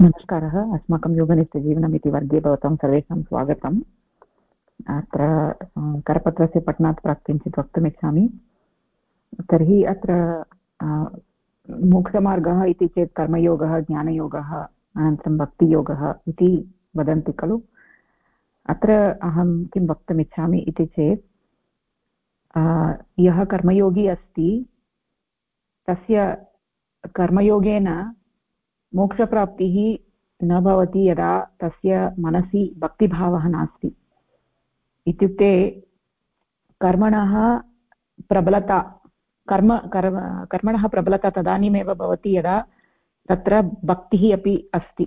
नमस्कारः। अस्माकं योगनित्यजीवनम् इति वर्गे भवतां सर्वेषां स्वागतम्। अत्र करपत्रस्य पठनात् प्राक् किञ्चित् वक्तुमिच्छामि। तर्हि अत्र मोक्षमार्गः इति चेत् कर्मयोगः, ज्ञानयोगः, अनन्तरं भक्तियोगः इति वदन्ति खलु। अत्र अहं किं वक्तुमिच्छामि इति चेत् यः कर्मयोगी अस्ति, तस्य कर्मयोगेन मोक्षप्राप्तिः न भवति यदा तस्य मनसि भक्तिभावः नास्ति। इत्युक्ते कर्मणः प्रबलता, कर्म कर्म, कर्मणः प्रबलता तदानीमेव भवति यदा तत्र भक्तिः अपि अस्ति।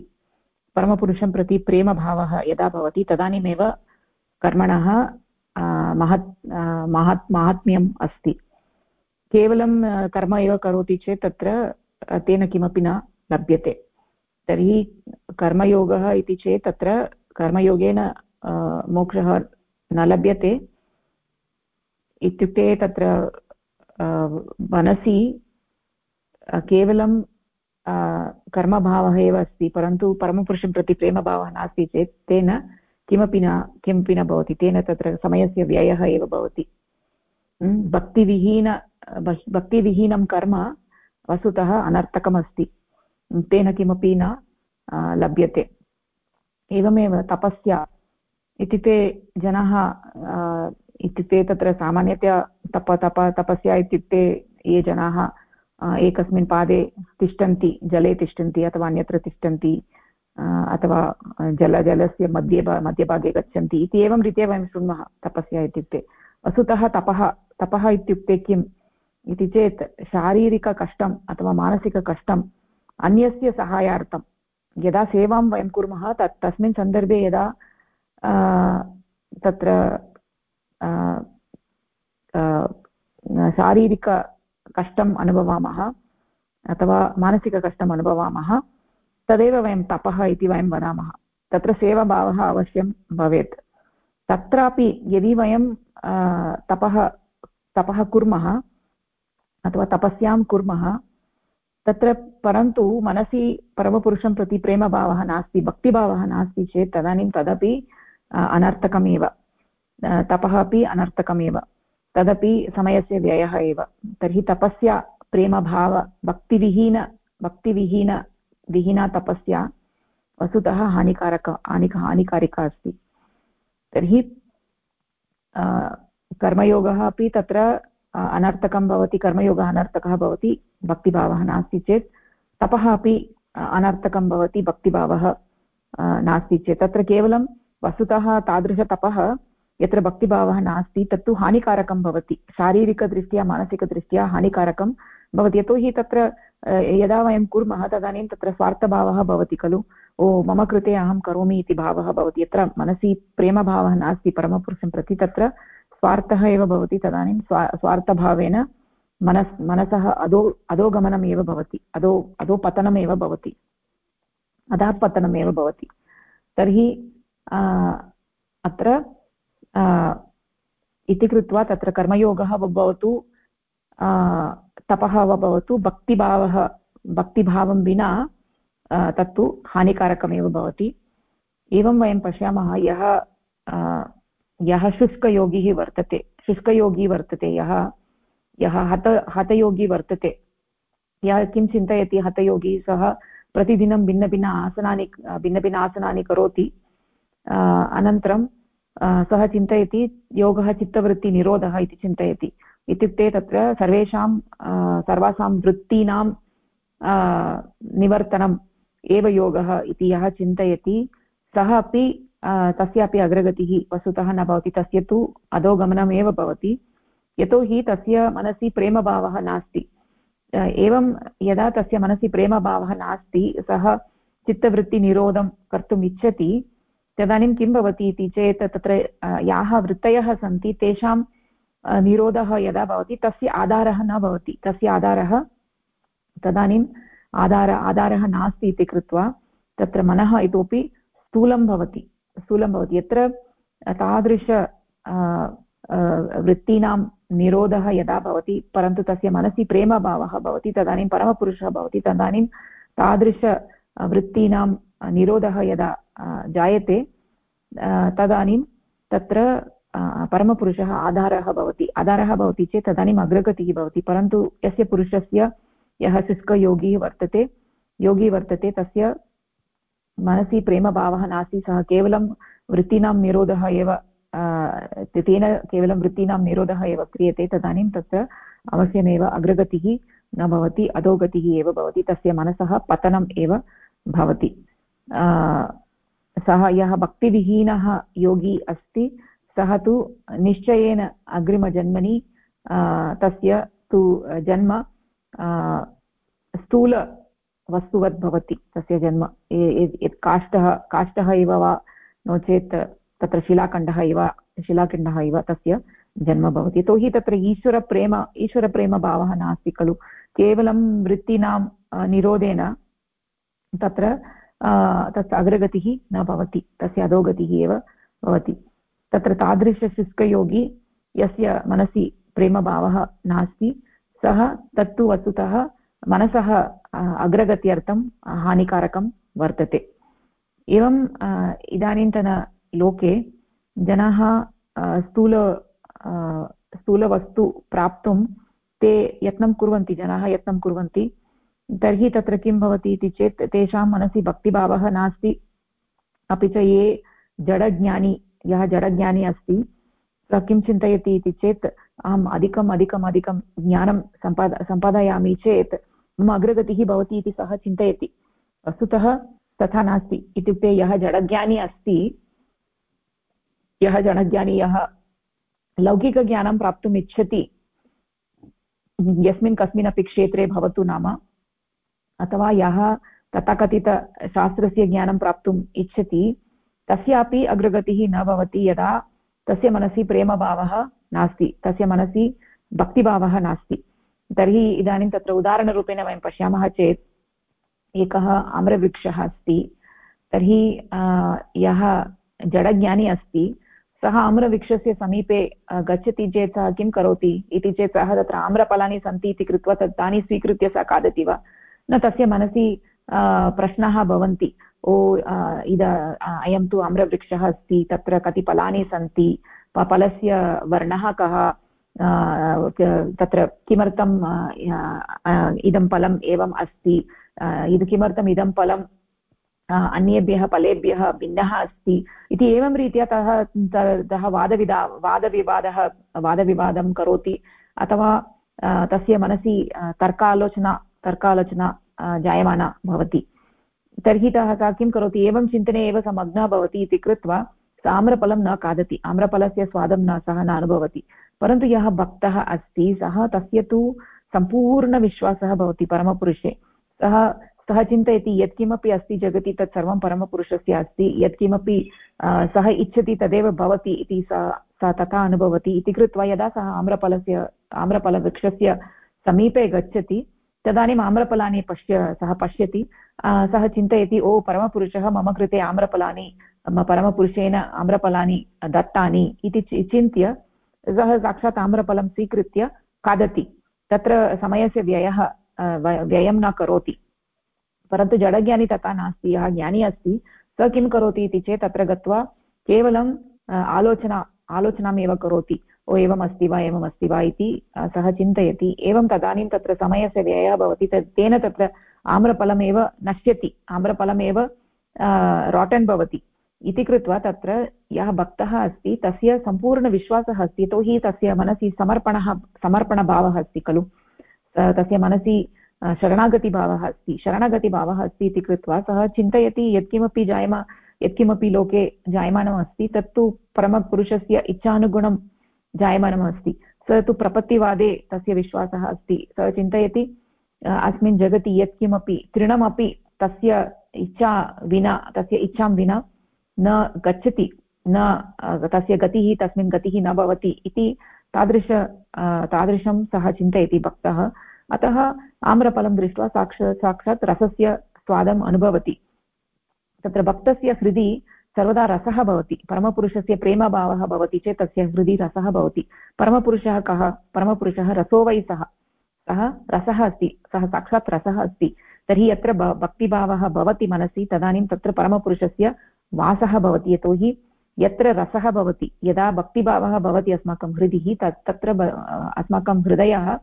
परमपुरुषं प्रति प्रेमभावः यदा भवति तदानीमेव कर्मणः महत् महत्, माहात्म्यम् अस्ति। केवलं कर्म एव करोति चेत् तत्र तेन किमपि न लभ्यते। तर्हि कर्मयोगः इति चेत् तत्र कर्मयोगेन मोक्षः न लभ्यते। इत्युक्ते तत्र मनसि केवलं कर्मभावः एव अस्ति, परन्तु परमपुरुषं प्रति प्रेमभावः नास्ति चेत् तेन किमपि न किमपि न भवति। तेन तत्र समयस्य व्ययः एव भवति। भक्तिविहीन, भक्तिविहीनं कर्म वस्तुतः अनर्थकमस्ति। तेन किमपि न लभ्यते। एवमेव तपस्या। इत्युक्ते जनाः इत्युक्ते तत्र सामान्यतया तप तप, तपस्या इत्युक्ते ये जनाः एकस्मिन् पादे तिष्ठन्ति, जले तिष्ठन्ति अथवा अन्यत्र तिष्ठन्ति अथवा जल, जलस्य मध्ये मध्यभागे गच्छन्ति इति एवं रीत्या वयं शृण्मः तपस्या इत्युक्ते। वस्तुतः तपः तपः इत्युक्ते किम्? इति चेत् शारीरिककष्टम् अथवा मानसिककष्टं अन्यस्य सहायार्थं। यदा सेवां वयं कुर्मः, तत् तस्मिन् सन्दर्भे यदा तत्र शारीरिककष्टम् अनुभवामः अथवा मानसिककष्टम् अनुभवामः, तदेव वयं तपः इति वयं वदामः। तत्र सेवाभावः अवश्यं भवेत्। तत्रापि यदि वयं तपः तपः कुर्मः अथवा तपस्यां कुर्मः तत्र परन्तु मनसि परमपुरुषं प्रति प्रेमभावः नास्ति, भक्तिभावः नास्ति चेत् तदानीं तदपि अनर्थकमेव तपः अपि अनर्थकमेव, तदपि समयस्य व्ययः एव, तर्हि तपस्या प्रेमभाव, भक्तिविहीन भक्तिविहीन, विहीना तपस्या वस्तुतः हानिकारक, हानिक, हानिकारिका अस्ति। तर्हि कर्मयोगः अपि तत्र अनर्थकं भवति, कर्मयोगः अनर्थकः भवति, भक्तिभावः नास्ति चेत्, तपः अपि अनर्थकं भवति, भक्तिभावः नास्ति चेत्। तत्र केवलं वस्तुतः तादृशतपः, यत्र भक्तिभावः नास्ति, तत्तु हानिकारकं भवति। शारीरिकदृष्ट्या, मानसिकदृष्ट्या हानिकारकं भवति। यतोहि तत्र यदा वयं कुर्मः, तदानीं तत्र स्वार्थभावः भवति खलु। ओ, मम कृते अहं करोमि इति भावः भवति। यत्र मनसि प्रेमभावः नास्ति परमपुरुषं प्रति, तत्र स्वार्थः एव भवति तदानीं स्वा, स्वार्थभावेन मनस्, मनसः अधो अधोगमनम् एव भवति, अधो, अधोपतनमेव भवति। अधः पतनमेव भवति। तर्हि अत्र इति कृत्वा तत्र कर्मयोगः भवतु तपः वा भवतु, भक्तिभावः, भक्तिभावं विना तत्तु हानिकारकमेव भवति। एवं वयं पश्यामः, यः यः शुष्कयोगी वर्तते शुष्कयोगी वर्तते, यः यः हत, हतयोगी वर्तते। यः किं चिन्तयति, हतयोगी सः प्रतिदिनं भिन्नभिन्न आसनानि भिन्नभिन्न आसनानि करोति। अनन्तरं सः चिन्तयति, योगः चित्तवृत्तिनिरोधः इति चिन्तयति। इत्युक्ते तत्र सर्वेषां सर्वासां वृत्तीनां निवर्तनम् एव योगः इति यः चिन्तयति, सः अपि तस्यापि अग्रगतिः वस्तुतः न भवति। तस्य तु अधोगमनमेव भवति। यतोहि तस्य मनसि प्रेमभावः नास्ति। एवं यदा तस्य मनसि प्रेमभावः नास्ति, सः चित्तवृत्तिनिरोधं कर्तुम् इच्छति, तदानीं किं भवति इति चेत् तत्र याः वृत्तयः सन्ति, तेषां निरोधः यदा भवति, तस्य आधारः न भवति। तस्य आधारः, तदानीम् आधार, आधारः नास्ति इति कृत्वा तत्र मनः इतोपि स्थूलं भवति। स्थूलं भवति। यत्र तादृश वृत्तीनां निरोधः यदा भवति, परन्तु तस्य मनसि प्रेमभावः भवति, तदानीं परमपुरुषः भवति, तदानीं तादृश वृत्तीनां निरोधः यदा जायते तदानीं तत्र परमपुरुषः आधारः भवति। आधारः भवति चेत् तदानीम् अग्रगतिः भवति, परन्तु यस्य पुरुषस्य यः शुष्कयोगी वर्तते, योगी वर्तते, तस्य मनसि प्रेमभावः नास्ति, सः केवलं वृत्तीनां निरोधः एव तेन केवलं वृत्तीनां निरोधः एव क्रियते, तदानीं तत्र अवश्यमेव अग्रगतिः न भवति, अधोगतिः एव भवति, तस्य मनसः पतनम् एव भवति। सः यः भक्तिविहीनः योगी अस्ति, सः तु निश्चयेन अग्रिमजन्मनि तस्य तु जन्म स्थूलवस्तुवत् भवति, तस्य जन्म। यत् काष्ठः काष्ठः इव वा, नो चेत् तत्र शिलाखण्डः इव शिलाखण्डः इव तस्य जन्म भवति। यतोहि तत्र ईश्वरप्रेम, ईश्वरप्रेमभावः नास्ति खलु। केवलं वृत्तीनां निरोधेन तत्र तस्य अग्रगतिः न भवति, तस्य अधोगतिः एव भवति। तत्र तादृशशुष्कयोगी यस्य मनसि प्रेमभावः नास्ति, सः तत्तु वस्तुतः मनसः अग्रगत्यर्थं हानिकारकं वर्तते। एवम् इदानीन्तनलोके जनाः स्थूल स्थूलवस्तु प्राप्तुं ते यत्नं कुर्वन्ति, जनाः यत्नं कुर्वन्ति, तर्हि तत्र किं भवति इति चेत् तेषां मनसि भक्तिभावः नास्ति। अपि च ये जडज्ञानी, यः जडज्ञानी अस्ति, सः किं चिन्तयति इति चेत् अहम् अधिकम् अधिकम् अधिकं ज्ञानं सम्पाद, सम्पादयामि चेत् मम अग्रगतिः भवति इति सः चिन्तयति। वस्तुतः तथा नास्ति। इत्युक्ते यः जडज्ञानी अस्ति, यः जडज्ञानी यः लौकिकज्ञानं प्राप्तुम् इच्छति, यस्मिन् कस्मिन्नपि क्षेत्रे भवतु नाम, अथवा यः तथाकथितशास्त्रस्य ज्ञानं प्राप्तुम् इच्छति, तस्यापि अग्रगतिः न भवति यदा तस्य मनसि प्रेमभावः नास्ति, तस्य मनसि भक्तिभावः नास्ति। तर्हि इदानीं तत्र उदाहरणरूपेण वयं पश्यामः चेत् एकः आम्रवृक्षः अस्ति। तर्हि यः जडज्ञानी अस्ति, सः आम्रवृक्षस्य समीपे गच्छति चेत् सः किं करोति इति चेत् सः तत्र आम्रफलानि सन्ति इति कृत्वा तत् तानि स्वीकृत्य सः खादति वा? न, तस्य मनसि प्रश्नाः भवन्ति। ओ इद अयं तु आम्रवृक्षः अस्ति, तत्र कति फलानि सन्ति फलस्य वर्णः कः? तत्र किमर्थम् इदं फलम् एवम् अस्ति? इद किमर्थम् इदं फलं अन्येभ्यः फलेभ्यः भिन्नः अस्ति? इति एवं रीत्या तः तः वादविदा, वादविवादः, वादविवादं करोति। अथवा तस्य मनसि तर्कालोचना तर्कालोचना जायमाना भवति। तर्हि सः किं करोति? एवं चिन्तने एव सः मग्नः भवति इति कृत्वा सः आम्रफलं न खादति। आम्रफलस्य स्वादं न, सः न अनुभवति। परन्तु यः भक्तः अस्ति, सः तस्य तु सम्पूर्णविश्वासः भवति परमपुरुषे। सः सः चिन्तयति यत्किमपि अस्ति जगति तत् सर्वं परमपुरुषस्य अस्ति, यत्किमपि सः इच्छति तदेव भवति इति सा सा तथा अनुभवति इति कृत्वा यदा सः आम्रफलस्य, आम्रफलवृक्षस्य समीपे गच्छति तदानीम् आम्रफलानि पश्य, सः पश्यति सः चिन्तयति, ओ, परमपुरुषः मम कृते आम्रफलानि परमपुरुषेण आम्रफलानि दत्तानि इति चिन्त्य सः साक्षात् आम्रफलं स्वीकृत्य खादति। तत्र समयस्य व्ययः व्ययं न करोति। परन्तु जडज्ञानी तथा नास्ति, यः ज्ञानी अस्ति, सः किं करोति इति चेत् तत्र गत्वा केवलम् आलोचना, आलोचनामेव करोति। ओ एवम् अस्ति वा एवम् अस्ति वा इति सः चिन्तयति। एवं तदानीं तत्र समयस्य व्ययः भवति। तत् तेन तत्र आम्रफलमेव नश्यति। आम्रफलमेव राटन् भवति। इति कृत्वा तत्र यः भक्तः अस्ति, तस्य सम्पूर्णविश्वासः अस्ति, यतोहि तस्य मनसि समर्पणः, समर्पणभावः अस्ति खलु। तस्य मनसि शरणागतिभावः अस्ति। शरणागतिभावः अस्ति इति कृत्वा सः चिन्तयति यत्किमपि जायमा, यत्किमपि लोके जायमानम् अस्ति, तत्तु परमपुरुषस्य इच्छानुगुणं जायमानम् अस्ति। सः तु प्रपत्तिवादे तस्य विश्वासः अस्ति। सः चिन्तयति अस्मिन् जगति यत्किमपि, तृणमपि तस्य इच्छा विना, तस्य इच्छां विना न गच्छति, न तस्य गतिः तस्मिन् गतिः न भवति इति तादृश तादृशं सः चिन्तयति भक्तः। अतः आम्रफलं दृष्ट्वा साक्ष, साक्षात् रसस्य स्वादम् अनुभवति। तत्र भक्तस्य हृदि सर्वदा रसः भवति, परमपुरुषस्य प्रेमभावः भवति चेत् तस्य हृदि रसः भवति। परमपुरुषः कः? परमपुरुषः रसो वै सः। सः रसः अस्ति, सः साक्षात् रसः अस्ति। तर्हि यत्र भक्तिभावः भवति मनसि, तदानीं तत्र परमपुरुषस्य वासः भवति, यतोहि यत्र रसः भवति, यदा भक्तिभावः भवति अस्माकं हृदि तत् तत्र अस्माकं हृदयः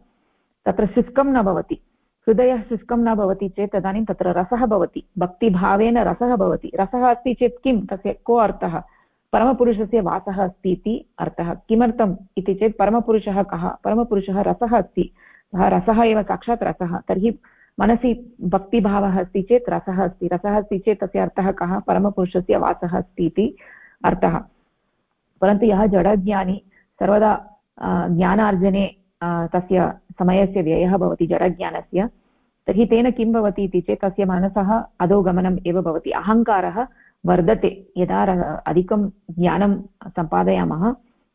तत्र शुष्कं न भवति। हृदयः शुष्कं न भवति चेत् तदानीं तत्र रसः भवति। भक्तिभावेन रसः भवति। रसः अस्ति चेत् किं? तस्य को अर्थः? परमपुरुषस्य वासः अस्ति इति अर्थः। किमर्थम् इति चेत् परमपुरुषः कः? परमपुरुषः रसः अस्ति। सः रसः एव साक्षात् रसः। तर्हि मनसि भक्तिभावः अस्ति चेत् रसः अस्ति। रसः अस्ति चेत् तस्य अर्थः कः? परमपुरुषस्य वासः अस्ति इति अर्थः। परन्तु यः जडज्ञानी सर्वदा ज्ञानार्जने तस्य समयस्य व्ययः भवति जडज्ञानस्य, तर्हि तेन किं भवति इति चेत् तस्य मनसः अधोगमनम् एव भवति। अहङ्कारः वर्धते। यदा अधिकं ज्ञानं सम्पादयामः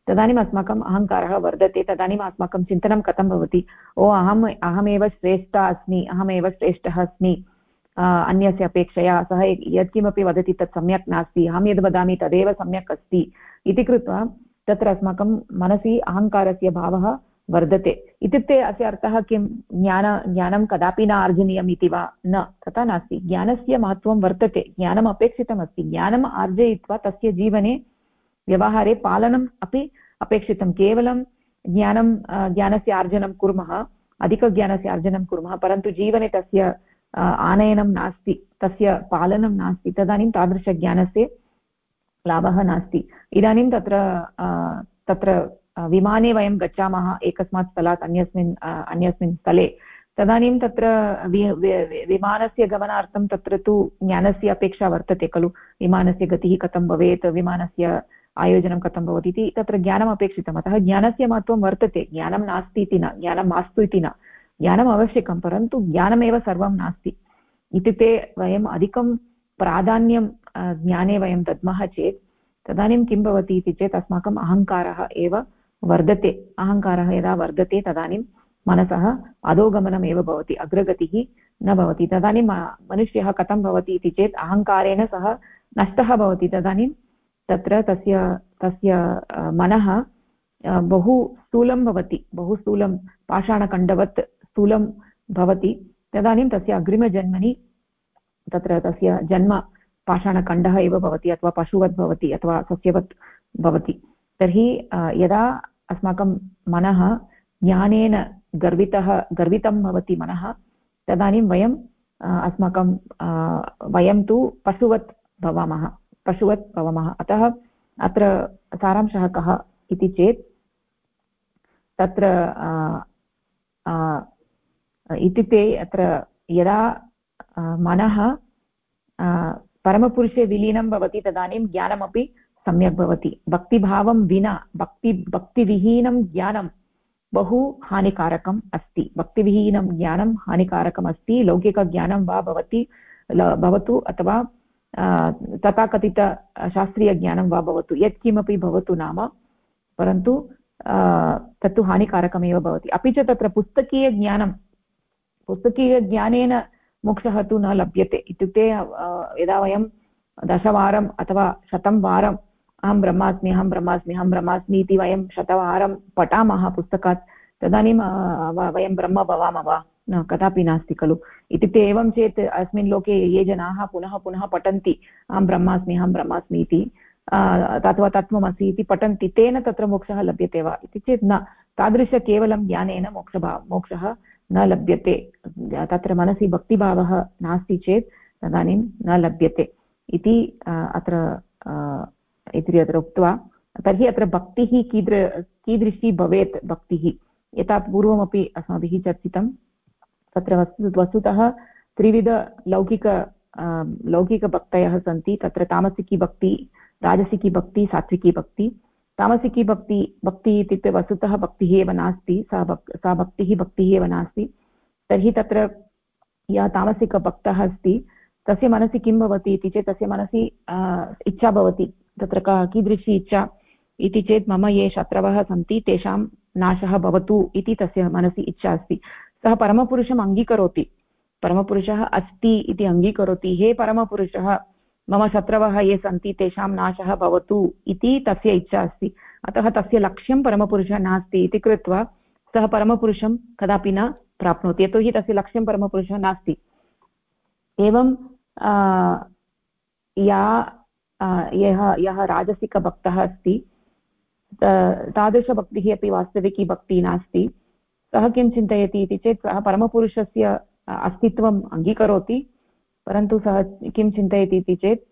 तदानीम् अस्माकम् अहङ्कारः वर्धते, तदानीम् अस्माकं चिन्तनं कथं भवति? ओ, अहम्, अहमेव श्रेष्ठा अस्मि, अहमेव श्रेष्ठः अस्मि अन्यस्य अपेक्षया, सः यत्किमपि वदति तत् सम्यक् नास्ति, अहं यद् वदामि तदेव सम्यक् अस्ति इति कृत्वा तत्र अस्माकं मनसि अहङ्कारस्य भावः वर्धते। इत्युक्ते अस्य अर्थः किं? ज्ञान, ज्ञानं कदापि न आर्जनीयम् इति वा? न, तथा नास्ति। ज्ञानस्य महत्त्वं वर्तते, ज्ञानम् अपेक्षितमस्ति, ज्ञानम् आर्जयित्वा तस्य जीवने व्यवहारे पालनम् अपि अपेक्षितं। केवलं ज्ञानं ज्ञानस्य आर्जनं कुर्मः, अधिकज्ञानस्य अर्जनं कुर्मः, परन्तु जीवने तस्य आनयनं नास्ति, तस्य पालनं नास्ति, तदानीं तादृशज्ञानस्य लाभः नास्ति। इदानीं तत्र तत्र विमाने वयं गच्छामः, एकस्मात् स्थलात् अन्यस्मिन् अन्यस्मिन् स्थले। तदानीं तत्र विमानस्य गमनार्थं तत्र तु ज्ञानस्य अपेक्षा वर्तते खलु। विमानस्य गतिः कथं भवेत्, विमानस्य आयोजनं कथं भवति इति तत्र ज्ञानम् अपेक्षितम्। अतः ज्ञानस्य महत्त्वं वर्तते। ज्ञानं नास्ति इति न, ज्ञानं मास्तु इति न। ज्ञानम् आवश्यकं, परन्तु ज्ञानमेव सर्वं नास्ति। इत्युक्ते वयम् अधिकं प्राधान्यं ज्ञाने वयं दद्मः चेत् तदानीं किं भवति इति चेत् अस्माकम् अहङ्कारः एव वर्धते। अहङ्कारः यदा वर्धते तदानीं मनसः अधोगमनम् एव भवति, अग्रगतिः न भवति। तदानीं मनुष्यः कथं भवति इति चेत् अहङ्कारेण सः नष्टः भवति। तदानीं तत्र तस्य तस्य मनः बहु स्थूलं भवति, बहु स्थूलं, पाषाणखण्डवत् स्थूलं भवति। तदानीं तस्य अग्रिमजन्मनि तत्र तस्य जन्म पाषाणखण्डः एव भवति, अथवा पशुवत् भवति, अथवा सस्यवत् भवति। तर्हि यदा अस्माकं मनः ज्ञानेन गर्वितः, गर्वितं भवति मनः, तदानीं वयम् अस्माकं वयं तु पशुवत् भवामः। पशुवत् भवामः। अतः अत्र सारांशः कः इति चेत्, तत्र इत्युक्ते अत्र यदा मनः परमपुरुषे विलीनं भवति तदानीं ज्ञानमपि सम्यक् भवति। भक्तिभावं विना, भक्ति, भक्तिविहीनं ज्ञानं बहु हानिकारकम् अस्ति। भक्तिविहीनं ज्ञानं हानिकारकम् अस्ति लौकिकज्ञानं वा भवति भवतु अथवा तथाकथित शास्त्रीयज्ञानं वा भवतु। यत्किमपि भवतु नाम, परन्तु तत्तु हानिकारकमेव भवति। अपि च तत्र पुस्तकीयज्ञानं, पुस्तकीयज्ञानेन मोक्षः तु न लभ्यते। इत्युक्ते यदा वयं दशवारम् अथवा शतं वारं अहं ब्रह्मास्मि अहं ब्रह्मास्मि अहं ब्रह्मास्मि इति वयं शतवारं पठामः पुस्तकात्, तदानीं वयं ब्रह्म भवामः। वा न, कदापि नास्ति, खलु। इत्युक्ते एवं चेत् अस्मिन् लोके ये जनाः पुनः पुनः पठन्ति अहं ब्रह्मास्मि अहं ब्रह्मास्मि इति अथवा तत्त्वमसि इति पठन्ति, तेन तत्र मोक्षः लभ्यते वा? इति चेत् न, तादृश केवलं ज्ञानेन मोक्षभाव मोक्षः न लभ्यते। तत्र मनसि भक्तिभावः नास्ति चेत् तदानीं न लभ्यते। इति अत्र इति अत्र उक्त्वा, तर्हि अत्र भक्तिः कीदृ, कीदृशी भवेत् भक्तिः? यथा पूर्वमपि अस्माभिः चर्चितं तत्र वस्तु वस्तुतः त्रिविधलौकिक लौकिकभक्तयः सन्ति। तत्र तामसिकी भक्ति, राजसिकी भक्ति, सात्विकी भक्ति। तामसिकी भक्ति, भक्तिः इत्युक्ते वस्तुतः भक्तिः एव नास्ति। सा भक्, सा भक्तिः भक्तिः एव नास्ति। तर्हि तत्र यः तामसिकभक्तः अस्ति, तस्य मनसि किं भवति इति चेत् तस्य मनसि इच्छा भवति। तत्र का, कीदृशी इच्छा इति चेत् मम ये शत्रवः सन्ति, तेषां नाशः भवतु इति तस्य मनसि इच्छा अस्ति। सः परमपुरुषम् अङ्गीकरोति। परमपुरुषः अस्ति इति अङ्गीकरोति। हे परमपुरुषः, मम शत्रवः ये सन्ति तेषां नाशः भवतु इति तस्य इच्छा अस्ति। अतः तस्य लक्ष्यं परमपुरुषः नास्ति इति कृत्वा सः परमपुरुषं कदापि न प्राप्नोति। यतोहि तस्य लक्ष्यं परमपुरुषः नास्ति। एवं या यः यः राजसिकभक्तः अस्ति तादृशभक्तिः अपि वास्तविकी भक्तिः नास्ति। सः किं चिन्तयति इति चेत् सः परमपुरुषस्य अस्तित्वम् अङ्गीकरोति, परन्तु सः किं चिन्तयति इति चेत्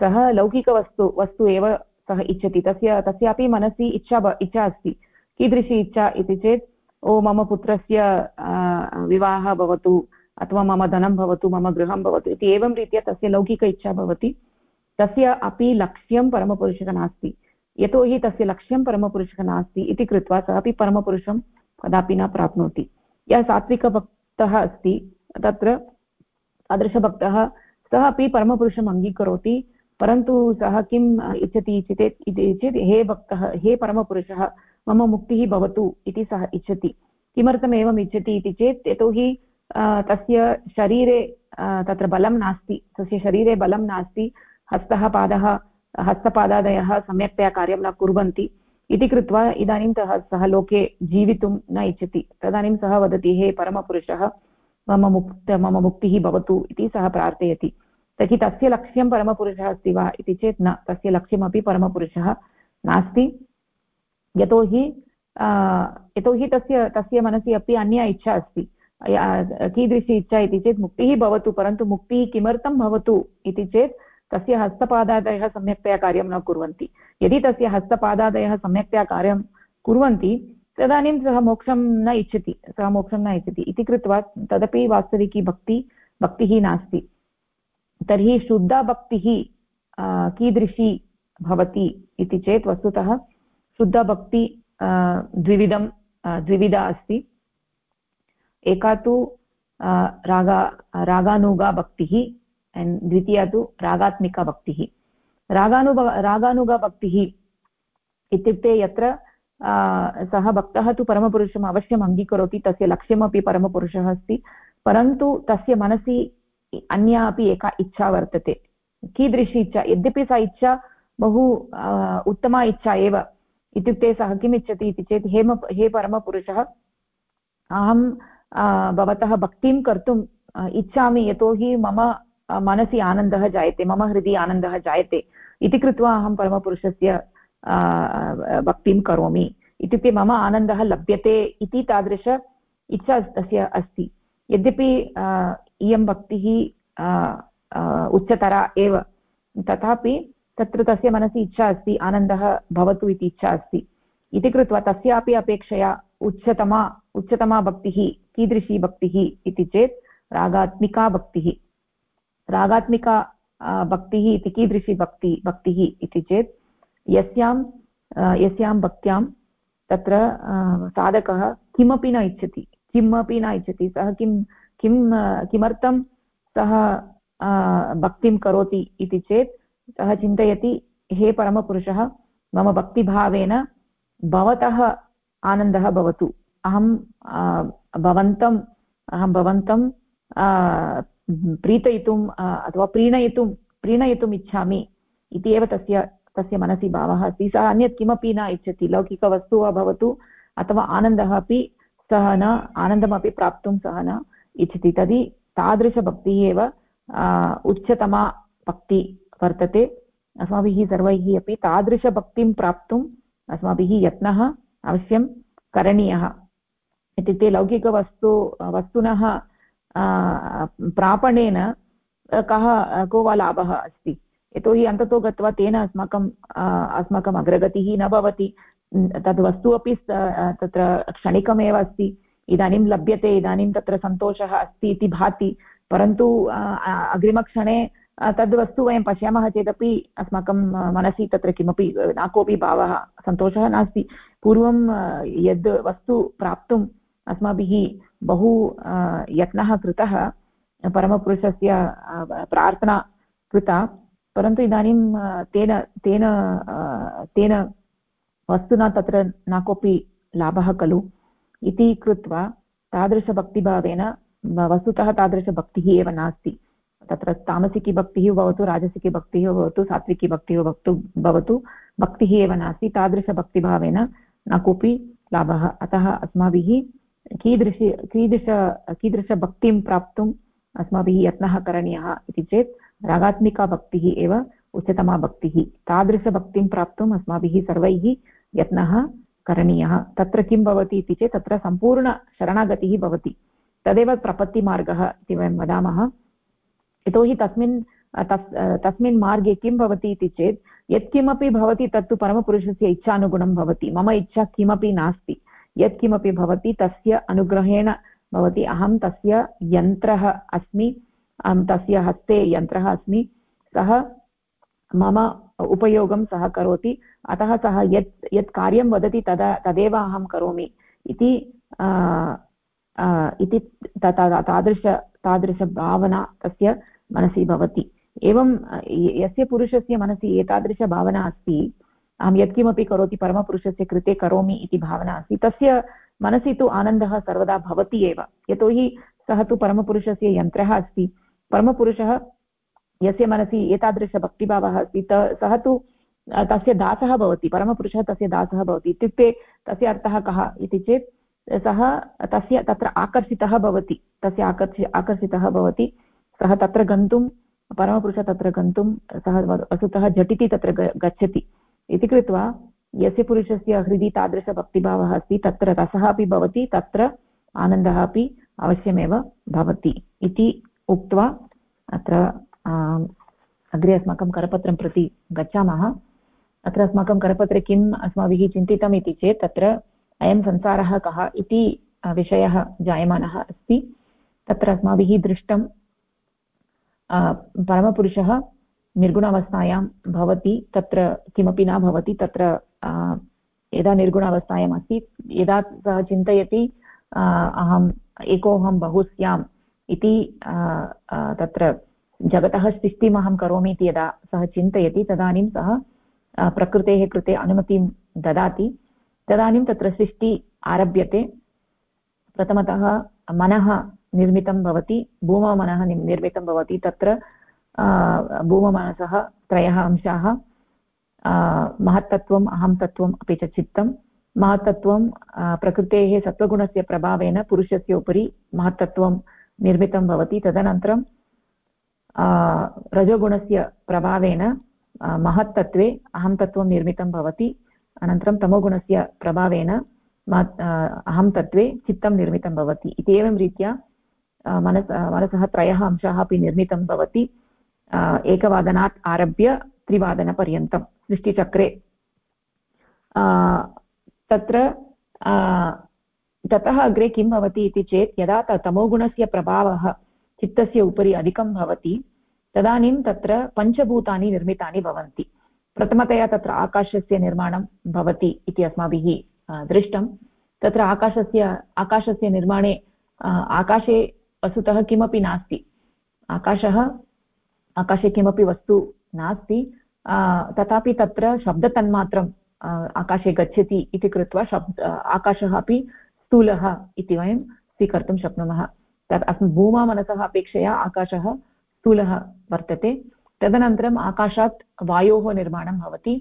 सः लौकिकवस्तु वस्तु एव सः इच्छति। तस्य, तस्यापि मनसि इच्छा इच्छा अस्ति। कीदृशी इच्छा इति चेत्, ओ, मम पुत्रस्य विवाहः भवतु, अथवा मम धनं भवतु, मम गृहं भवतु इति एवं रीत्या तस्य लौकिक इच्छा भवति। तस्य अपि लक्ष्यं परमपुरुषः नास्ति। यतोहि तस्य लक्ष्यं परमपुरुषः नास्ति इति कृत्वा सः अपि परमपुरुषं कदापि न प्राप्नोति। यः सात्विकभक्तः अस्ति, तत्र तादृशभक्तः, सः अपि परमपुरुषम् अङ्गीकरोति, परन्तु सः किम् इच्छति चेत् इति चेत् हे भक्तः, हे परमपुरुषः, मम मुक्तिः भवतु इति सः इच्छति। किमर्थम् एवम् इच्छति इति चेत्, यतोहि तस्य शरीरे तत्र बलं नास्ति, तस्य शरीरे बलं नास्ति, हस्तः, पादः, हस्तपादादयः सम्यक्तया कार्यं न कुर्वन्ति। इति कृत्वा इदानीं सः लोके जीवितुं न इच्छति। तदानीं सः वदति, हे परमपुरुषः, मम मुक्त, मम मुक्तिः भवतु इति सः प्रार्थयति। तर्हि तस्य लक्ष्यं परमपुरुषः अस्ति वा इति चेत् न, तस्य लक्ष्यमपि परमपुरुषः नास्ति। यतोहि यतोहि तस्य तस्य मनसि अपि अन्या इच्छा अस्ति। कीदृशी इच्छा इति चेत् मुक्तिः भवतु, परन्तु मुक्तिः किमर्थं भवतु इति चेत् तस्य हस्तपादादयः सम्यक्तया कार्यं न कुर्वन्ति। यदि तस्य हस्तपादादयः सम्यक्तया कार्यं कुर्वन्ति, तदानीं सः मोक्षं न इच्छति, सः मोक्षं न इच्छति। इति कृत्वा तदपि वास्तविकी भक्ति, भक्तिः नास्ति। तर्हि शुद्धा भक्तिः कीदृशी भवति इति चेत् वस्तुतः शुद्धभक्ति द्विविधं द्विविधा अस्ति। एका तु रागा, रागानुगा भक्तिः द्वितीया तु रागात्मिका भक्तिः। रागानुग रागानुगा भक्तिः इत्युक्ते यत्र सः भक्तः तु परमपुरुषम् अवश्यम् अङ्गीकरोति, तस्य लक्ष्यमपि परमपुरुषः अस्ति, परन्तु तस्य मनसि अन्या अपि एका इच्छा वर्तते। कीदृशी इच्छा? यद्यपि सा इच्छा बहु उत्तमा इच्छा एव, इत्युक्ते सः किम् इति चेत् हेम, हे परमपुरुषः, अहं भवतः भक्तिं कर्तुम् इच्छामि, यतोहि मम मनसि आनन्दः जायते, मम हृदि आनन्दः जायते इति कृत्वा अहं परमपुरुषस्य भक्तिं करोमि। इत्युक्ते मम आनन्दः लभ्यते इति तादृश इच्छा तस्य अस्ति। यद्यपि इयं भक्तिः उच्चतरा एव, तथापि तत्र तस्य मनसि इच्छा अस्ति, आनन्दः भवतु इति इच्छा अस्ति। इति कृत्वा तस्यापि अपेक्षया उच्चतमा उच्चतमा भक्तिः, कीदृशी भक्तिः इति चेत् रागात्मिका भक्तिः। रागात्मिका भक्तिः इति, कीदृशी भक्ति, भक्तिः इति चेत्, यस्यां यस्यां भक्त्यां तत्र साधकः किमपि न इच्छति, किमपि न इच्छति, सः किं किं किमर्थं सः भक्तिं करोति इति चेत्, सः चिन्तयति, हे परमपुरुषः, मम भक्तिभावेन भवतः आनन्दः भवतु, अहं भवन्तम् अहं भवन्तं प्रीतयितुम् अथवा प्रीणयितुं प्रीणयितुम् इच्छामि इति एव तस्य तस्य मनसि भावः अस्ति। सः अन्यत् किमपि न इच्छति। लौकिकवस्तु वा भवतु अथवा आनन्दः अपि सः न, आनन्दमपि प्राप्तुं सः न इच्छति। तर्हि तादृशभक्तिः एव उच्चतमा भक्ति वर्तते। अस्माभिः सर्वैः अपि तादृशभक्तिं प्राप्तुम् अस्माभिः यत्नः अवश्यं करणीयः। इत्युक्ते लौकिकवस्तु, वस्तुनः प्रापणेन कः को वा लाभः अस्ति? यतोहि अन्ततो गत्वा तेन अस्माकं अस्माकम् अग्रगतिः न भवति। तद् वस्तु अपि तत्र क्षणिकमेव अस्ति। इदानीं लभ्यते, इदानीं तत्र सन्तोषः अस्ति इति भाति। परन्तु अग्रिमक्षणे तद् वस्तु वयं पश्यामः चेदपि अस्माकं मनसि तत्र किमपि, न कोऽपि भावः, सन्तोषः नास्ति। पूर्वं यद् वस्तु प्राप्तुम् अस्माभिः बहु यत्नः कृतः, परमपुरुषस्य प्रार्थना कृता, परन्तु इदानीं तेन तेन तेन वस्तुना तत्र न कोऽपि लाभः खलु। इति कृत्वा तादृशभक्तिभावेन वस्तुतः तादृशभक्तिः एव नास्ति। तत्र तामसिकी भक्तिः भवतु राजसिकी भक्तिः भवतु सात्विकी भक्तिः भवतु भवतु, भक्तिः एव नास्ति। तादृशभक्तिभावेन न कोऽपि लाभः। अतः अस्माभिः कीदृशी, कीदृश, कीदृशभक्तिं प्राप्तुम् अस्माभिः यत्नः करणीयः इति चेत् रागात्मिका भक्तिः एव उच्चतमा भक्तिः। तादृशभक्तिं प्राप्तुम् अस्माभिः सर्वैः यत्नः करणीयः। तत्र किं भवति इति चेत् तत्र सम्पूर्णशरणागतिः भवति। तदेव प्रपत्तिमार्गः इति वयं वदामः। यतोहि तस्मिन्, तस्, तस्मिन् मार्गे किं भवति इति चेत् यत्किमपि भवति तत्तु परमपुरुषस्य इच्छानुगुणं भवति। मम इच्छा किमपि नास्ति। यत्किमपि भवति तस्य अनुग्रहेण भवति। अहं तस्य यन्त्रः अस्मि, अहं तस्य हस्ते यन्त्रः अस्मि, सः मम उपयोगं सः करोति, अतः सः यत् यत् कार्यं वदति तदा, तदेव अहं करोमि इति इति तादृश तादृशभावना तस्य मनसि भवति। एवं यस्य पुरुषस्य मनसि एतादृशभावना अस्ति अहं यत्किमपि करोति, परमपुरुषस्य कृते करोमि इति भावना अस्ति। तस्य मनसि तु आनन्दः सर्वदा भवति एव। यतोहि सः तु परमपुरुषस्य यन्त्रः अस्ति। परमपुरुषः यस्य मनसि एतादृशभक्तिभावः अस्ति, त सः तु तस्य दासः भवति। परमपुरुषः तस्य दासः भवति। इत्युक्ते तस्य अर्थः कः इति चेत्, सः तस्य तत्र आकर्षितः भवति। तस्य आकर्षि, आकर्षितः भवति। सः तत्र गन्तुं, परमपुरुषः तत्र गन्तुं, सः वस्तुतः झटिति तत्र गच्छति। इति कृत्वा यस्य पुरुषस्य हृदि तादृशभक्तिभावः अस्ति, तत्र रसः अपि भवति, तत्र आनन्दः अपि अवश्यमेव भवति इति उक्त्वा अत्र अग्रे अस्माकं करपत्रं प्रति गच्छामः। अत्र अस्माकं करपत्रे किम् अस्माभिः चिन्तितम् इति चेत् तत्र अयं संसारः कः इति विषयः जायमानः अस्ति। तत्र अस्माभिः दृष्टं परमपुरुषः निर्गुणावस्थायां भवति, तत्र किमपि न भवति, तत्र यदा निर्गुणावस्थायाम् अस्ति, यदा सः चिन्तयति अहम् एकोऽहं बहु स्याम् इति तत्र जगतः सृष्टिम् अहं करोमि इति यदा सः चिन्तयति, तदानीं सः प्रकृतेः कृते अनुमतिं ददाति। तदानीं तत्र सृष्टि आरभ्यते। प्रथमतः मनः निर्मितं भवति भूममनः निर्मितं भवति, तत्र भूममनसः त्रयः अंशाः महत्तत्वम् अहं तत्त्वम्, अपि च चित्तं महत्तत्वं प्रकृतेः सत्त्वगुणस्य प्रभावेन पुरुषस्य उपरि महत्तत्वं निर्मितं भवति। तदनन्तरं रजोगुणस्य प्रभावेन महत्तत्वे अहं तत्त्वं निर्मितं भवति। अनन्तरं तमोगुणस्य प्रभावेन अहं तत्त्वे चित्तं निर्मितं भवति। इति रीत्या मनस मनसः त्रयः अंशाः अपि निर्मितं भवति। एकवादनात् आरभ्य त्रिवादनपर्यन्तं सृष्टिचक्रे तत्र ततः अग्रे किं भवति इति चेत् यदा तमोगुणस्य प्रभावः चित्तस्य उपरि अधिकं भवति तदानीं तत्र पञ्चभूतानि निर्मितानि भवन्ति प्रथमतया तत्र आकाशस्य निर्माणं भवति इति अस्माभिः दृष्टं तत्र आकाशस्य आकाशस्य निर्माणे आकाशे वस्तुतः किमपि नास्ति आकाशः आकाशे किमपि वस्तु नास्ति तथापि तत्र शब्दतन्मात्रम् आकाशे गच्छति इति कृत्वा शब्द आकाशः अपि स्थूलः इति वयं स्वीकर्तुं शक्नुमः। तत् अस्मिन् भूमा मनसः अपेक्षया आकाशः स्थूलः वर्तते। तदनन्तरम् आकाशात् वायोः निर्माणं भवति।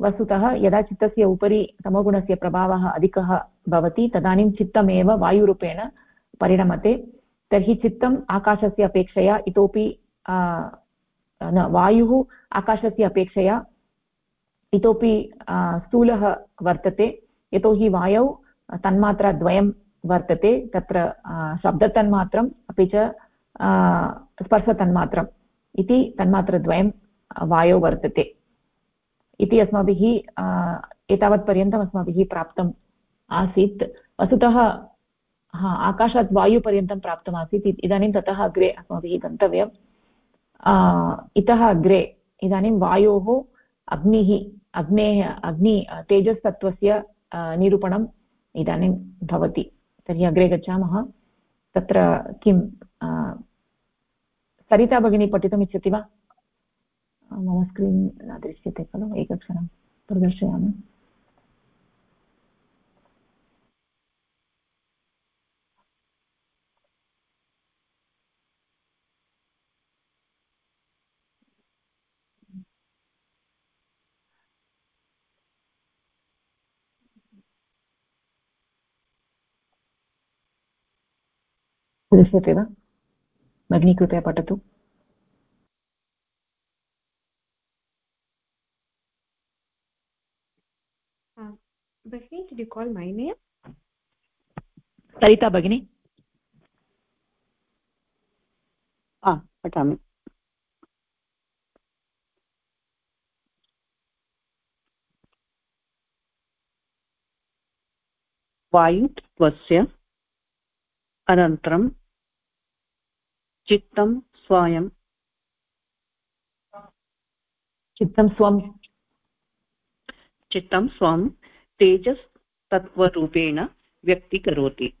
वस्तुतः यदा चित्तस्य उपरि तमोगुणस्य प्रभावः अधिकः भवति, तदानीं चित्तमेव वायुरूपेण परिणमते। तर्हि चित्तम् आकाशस्य अपेक्षया इतोपि न, वायुः आकाशस्य अपेक्षया इतोपि स्थूलः वर्तते, यतोहि वायौ तन्मात्राद्वयं वर्तते, तत्र शब्दतन्मात्रम्, अपि च स्पर्शतन्मात्रम् इति तन्मात्रद्वयं वायौ वर्तते इति अस्माभिः एतावत्पर्यन्तम् अस्माभिः प्राप्तम् आसीत्। वस्तुतः, हा, आकाशात् वायुपर्यन्तं प्राप्तमासीत्, इदानीं ततः अग्रे अस्माभिः गन्तव्यम्। इतः अग्रे, इदानीं वायोः अग्निः, अग्नेः, अग्नि तेजस्तत्त्वस्य निरूपणम् इदानीं भवति। तर्हि अग्रे गच्छामः। तत्र किं सरिता भगिनी पठितुम् इच्छति वा? मम स्क्रीन् न दृश्यते खलु, एकक्षणं प्रदर्शयामि। दृश्यते वा भगिनी कृपया पठतु Bhagini, did you call my name? सरिता भगिनी पठामि। वायुत्वस्य अनन्तरं चित्तं स्वयं चित्तं स्वं चित्तं स्वं तेजस्तत्त्वरूपेण व्यक्तीकरोति।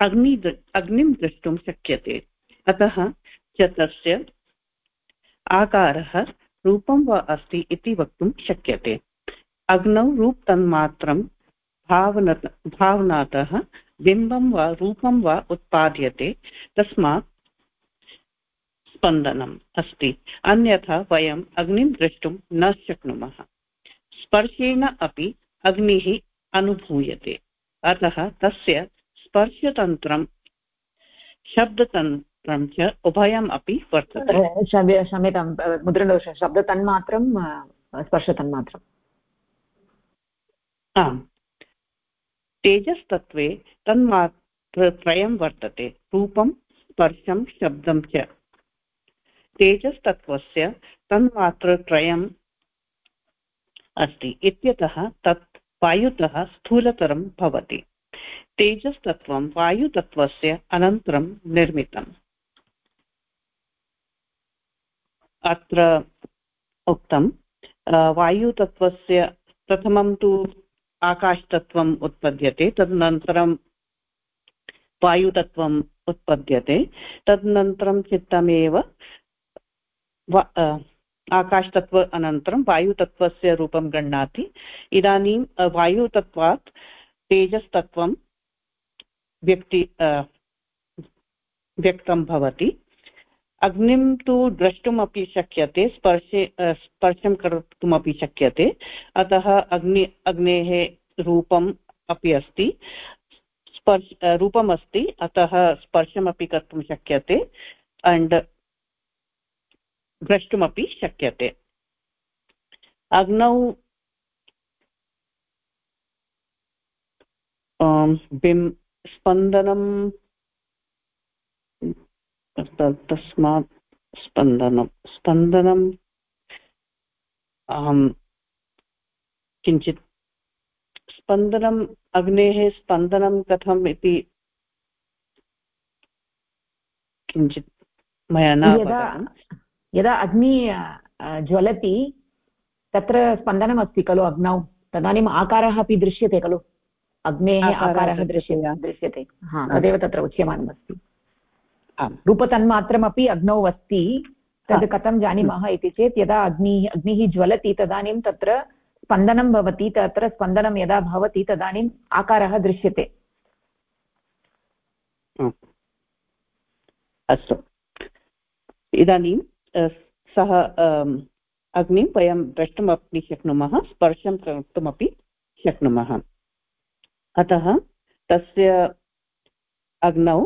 अग्नि अग्निं द्रष्टुं शक्यते। अतः च तस्य आकारः रूपं वा अस्ति इति वक्तुं शक्यते। अग्नौ रूपतन्मात्रं भावन भावनातः बिम्बं वा रूपं वा उत्पाद्यते। तस्मात् स्पन्दनम् अस्ति। अन्यथा वयम् अग्निं द्रष्टुं न शक्नुमः। स्पर्शेन अपि अग्निः अनुभूयते। अतः तस्य स्पर्शतन्त्रं शब्दतन्त्रं च उभयम् अपि वर्तते। क्षम्यतां मुद्रणदोष शब्दतन्मात्रं स्पर्शतन्मात्रम्। आम्। तेजस्तत्त्वे तन्मात्रत्रयं वर्तते। रूपं स्पर्शं शब्दं च। तेजस्तत्त्वस्य तन्मात्रत्रयम् अस्ति। इत्यतः तत् वायुतः स्थूलतरं भवति। तेजस्तत्त्वं वायुतत्त्वस्य अनन्तरं निर्मितम्। अत्र उक्तं वायुतत्त्वस्य प्रथमं तु आकाशतत्त्वम् उत्पद्यते, तदनन्तरं वायुतत्त्वम् उत्पद्यते, तदनन्तरं चित्तमेव आकाशतत्त्व अनन्तरं वायुतत्त्वस्य रूपं गृह्णाति इदानीं वायुतत्त्वात् तेजस्तत्त्वं व्यक्ति व्यक्तं भवति। अग्निं तु द्रष्टुमपि शक्यते, स्पर्शे स्पर्शं कर्तुमपि शक्यते। अतः अग्नि, अग्नेः रूपम् अपि अस्ति। स्पर्श रूपम् अस्ति अतः स्पर्शमपि कर्तुं शक्यते। अण्ड् द्रष्टुमपि शक्यते। अग्नौ बिम् स्पन्दनं तस्मात् स्पन्दनं स्पन्दनं किञ्चित् स्पन्दनम् अग्नेः स्पन्दनं कथम् इति किञ्चित् मया न यदा अग्नि ज्वलति तत्र स्पन्दनमस्ति खलु अग्नौ। तदानीम् आकारः अपि दृश्यते खलु। अग्नेः आकारः दृश्यते। दृश्यते। हा। तदेव तत्र उच्यमानमस्ति। रूपतन्मात्रमपि अग्नौ अस्ति। तद् कथं जानीमः इति चेत् यदा अग्निः अग्निः ज्वलति तदानीं तत्र स्पन्दनं भवति। तत्र स्पन्दनं यदा भवति तदानीम् आकारः दृश्यते। अस्तु। इदानीं सः अग्निं वयं द्रष्टुमपि शक्नुमः, स्पर्शं कर्तुमपि शक्नुमः। अतः तस्य अग्नौ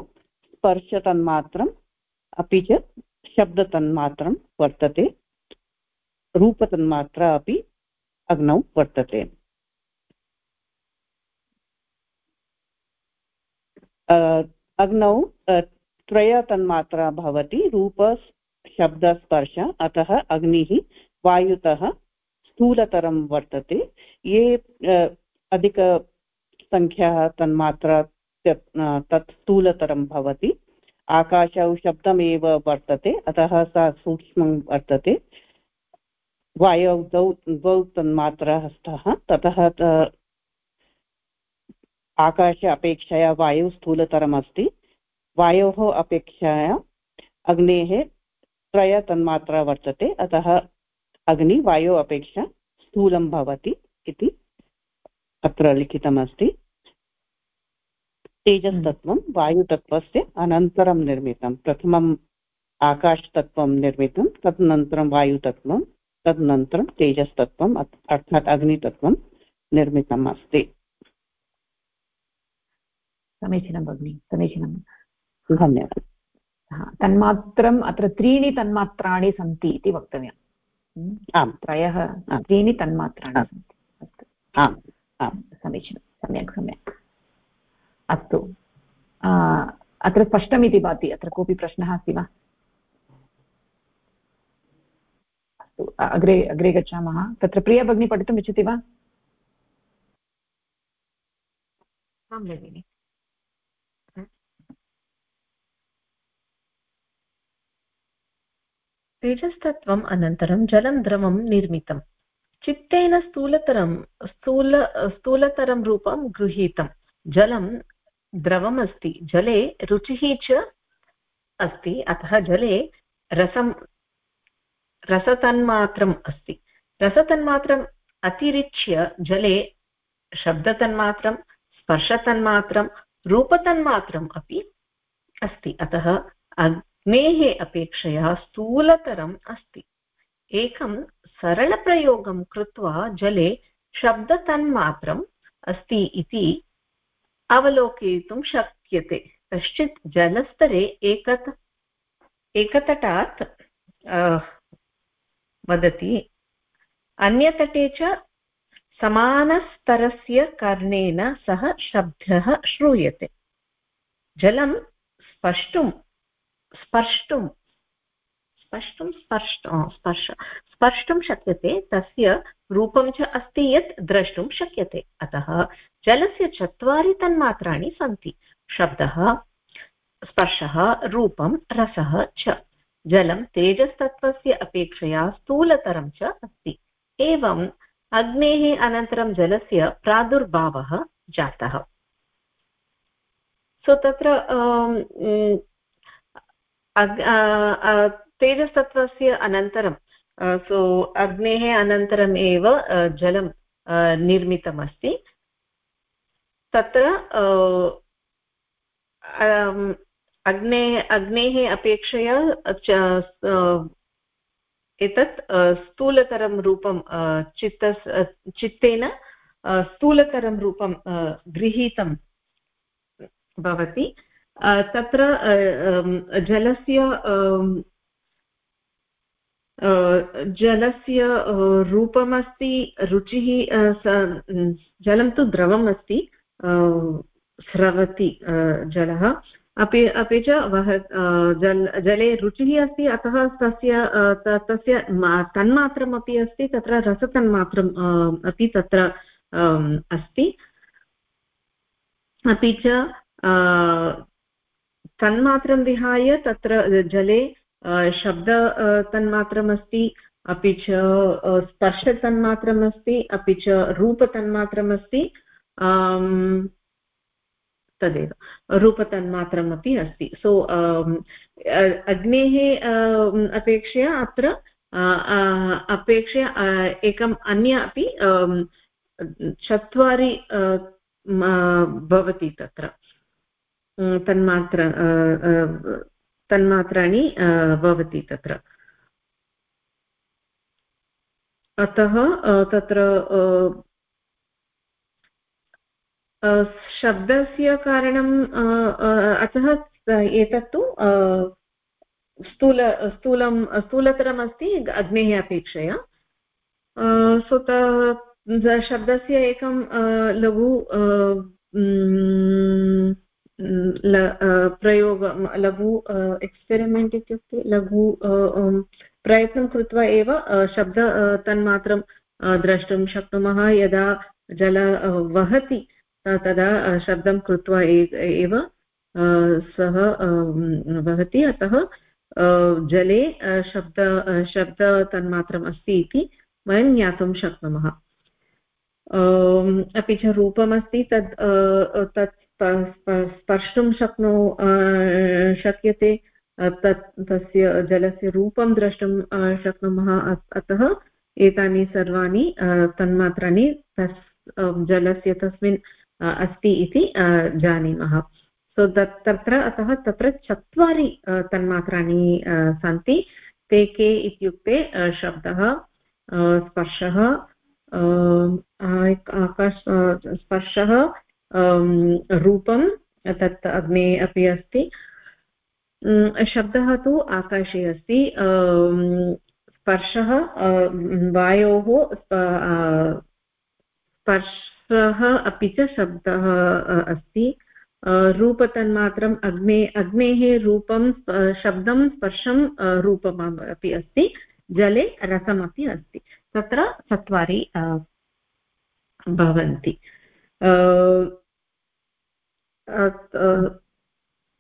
स्पर्शतन्मात्रम् अपि च शब्दतन्मात्रं वर्तते, रूपतन्मात्रा अपि अग्नौ वर्तते। अग्नौ त्रयतन्मात्रा भवति, रूप शब्दस्पर्श, अतः अग्निः, वायुतः, स्थूलतरं वर्तते। ये अधिकसङ्ख्याः तन्मात्रा तत् स्थूलतरं भवति। आकाशौ शब्दमेव वर्तते, अतः सा सूक्ष्मं वर्तते। वायौ द्वौ द्वौ तन्मात्राः स्तः ततः आकाश अपेक्षया वायुः स्थूलतरमस्ति। वायोः अपेक्षया अग्नेः त्रयतन्मात्रा वर्तते अतः अग्नि वायु अपेक्षा स्थूलं भवति इति अत्र लिखितमस्ति। तेजस्तत्वं वायुतत्त्वस्य अनन्तरं निर्मितं प्रथमम् आकाशतत्त्वं निर्मितं तदनन्तरं वायुतत्त्वं तदनन्तरं तेजस्तत्त्वम् अर्थात् अग्नितत्त्वं निर्मितम् अस्ति समीचीनं भगिनि समीचीनं। धन्यवादः। तन्मात्रम् अत्र त्रीणि तन्मात्राणि सन्ति इति वक्तव्यम्। आम्। त्रयः त्रीणि तन्मात्राणि सन्ति। अस्तु। आम्। आम्। समीचीनं सम्यक् सम्यक्। अस्तु। अत्र स्पष्टमिति भाति अत्र कोऽपि प्रश्नः अस्ति वा? अस्तु अग्रे अग्रे गच्छामः। तत्र प्रिया भगिनी पठितुम् इच्छति वा? आं भगिनि। तेजस्तत्त्वम् अनन्तरं जलं द्रवं निर्मितं चित्तेन स्थूलतरं स्थूल स्थूलतरं रूपं गृहीतं जलं द्रवमस्ति जले रुचिः च अस्ति अतः जले रसं रसतन्मात्रम् अस्ति रसतन्मात्रम् अतिरिच्य जले शब्दतन्मात्रं स्पर्शतन्मात्रं रूपतन्मात्रम् अपि अस्ति अतः अग्नेः अपेक्षया स्थूलतरम् अस्ति। एकं सरलप्रयोगं कृत्वा जले शब्दतन्मात्रम् अस्ति इति अवलोकयितुं शक्यते। कश्चित् जलस्तरे एकत, एकतटात् वदति। अन्यतटे च समानस्तरस्य कर्णेन सह शब्दः श्रूयते। जलं स्पष्टुं स्पर्ष्टुं स्पष्टुं स्पर्श स्पर्श, स्पर्ष्टुं शक्यते, तस्य रूपं च अस्ति यत् द्रष्टुं शक्यते। अतः जलस्य चत्वारि तन्मात्राणि सन्ति। शब्दः, स्पर्शः, रूपं, रसः च। जलं तेजस्तत्त्वस्य अपेक्षया स्थूलतरं च अस्ति। एवम् अग्नेः अनन्तरं जलस्य प्रादुर्भावः जातः। सो तत्र तेजस्तत्त्वस्य अनन्तरं सो अग्नेः अनन्तरम् एव जलं निर्मितमस्ति। तत्र अग्ने, अग्नेः अपेक्षया एतत् स्थूलतरं रूपं चित्त चित्तेन स्थूलतरं रूपं गृहीतं भवति। तत्र जलस्य जलस्य रूपमस्ति, रुचिः जलं तु द्रवम् अस्ति स्रवति जलः। अपि अपि च वह जल, जले रुचिः अस्ति, अतः तस्य तस्य तन्मात्रमपि अस्ति, तत्र रसतन्मात्रम् अपि तत्र अस्ति। अपि च तन्मात्रं विहाय तत्र जले शब्द तन्मात्रमस्ति, अपि च स्पर्शतन्मात्रमस्ति, अपि च रूपतन्मात्रमस्ति तदेव, रूपतन्मात्रमपि अस्ति। सो अग्नेः अपेक्षया अत्र अपेक्षया एकम् अन्य अपि चत्वारि भवति तत्र। तन्मात्र तन्मात्राणि भवति तत्र। अतः तत्र शब्दस्य कारणम् अतः एतत्तु स्थूल, स्थूलं, स्थूलतरमस्ति, अग्नेः अपेक्षया। सो शब्दस्य एकं लघु प्रयोग लघु एक्स्पेरिमेण्ट् इत्युक्ते लघु प्रयत्नं कृत्वा एव शब्द तन्मात्रं द्रष्टुं शक्नुमः। यदा जल वहति तदा शब्दं कृत्वा एव सः वहति। अतः जले शब्द शब्दतन्मात्रम् अस्ति इति वयं ज्ञातुं शक्नुमः। अपि च रूपमस्ति तद् तत् स्पर्ष्टुं शक्नो शक्यते तत्, तस्य जलस्य रूपं द्रष्टुं शक्नुमः अतः एतानि सर्वाणि तन्मात्राणि तस् जलस्य तस्मिन् अस्ति इति जानीमः। सो तत्र, अतः तत्र चत्वारि तन्मात्राणि सन्ति। ते के इत्युक्ते शब्दः स्पर्शः आकाश स्पर्शः रूपं तत् अग्ने अपि अस्ति। शब्दः तु आकाशे अस्ति। स्पर्शः वायोः स्पर्शः अपि च शब्दः अस्ति। रूपतन्मात्रम् अग्ने, अग्नेः रूपं शब्दं स्पर्शं रूपम् अपि अस्ति। जले रसमपि अस्ति। तत्र चत्वारि भवन्ति।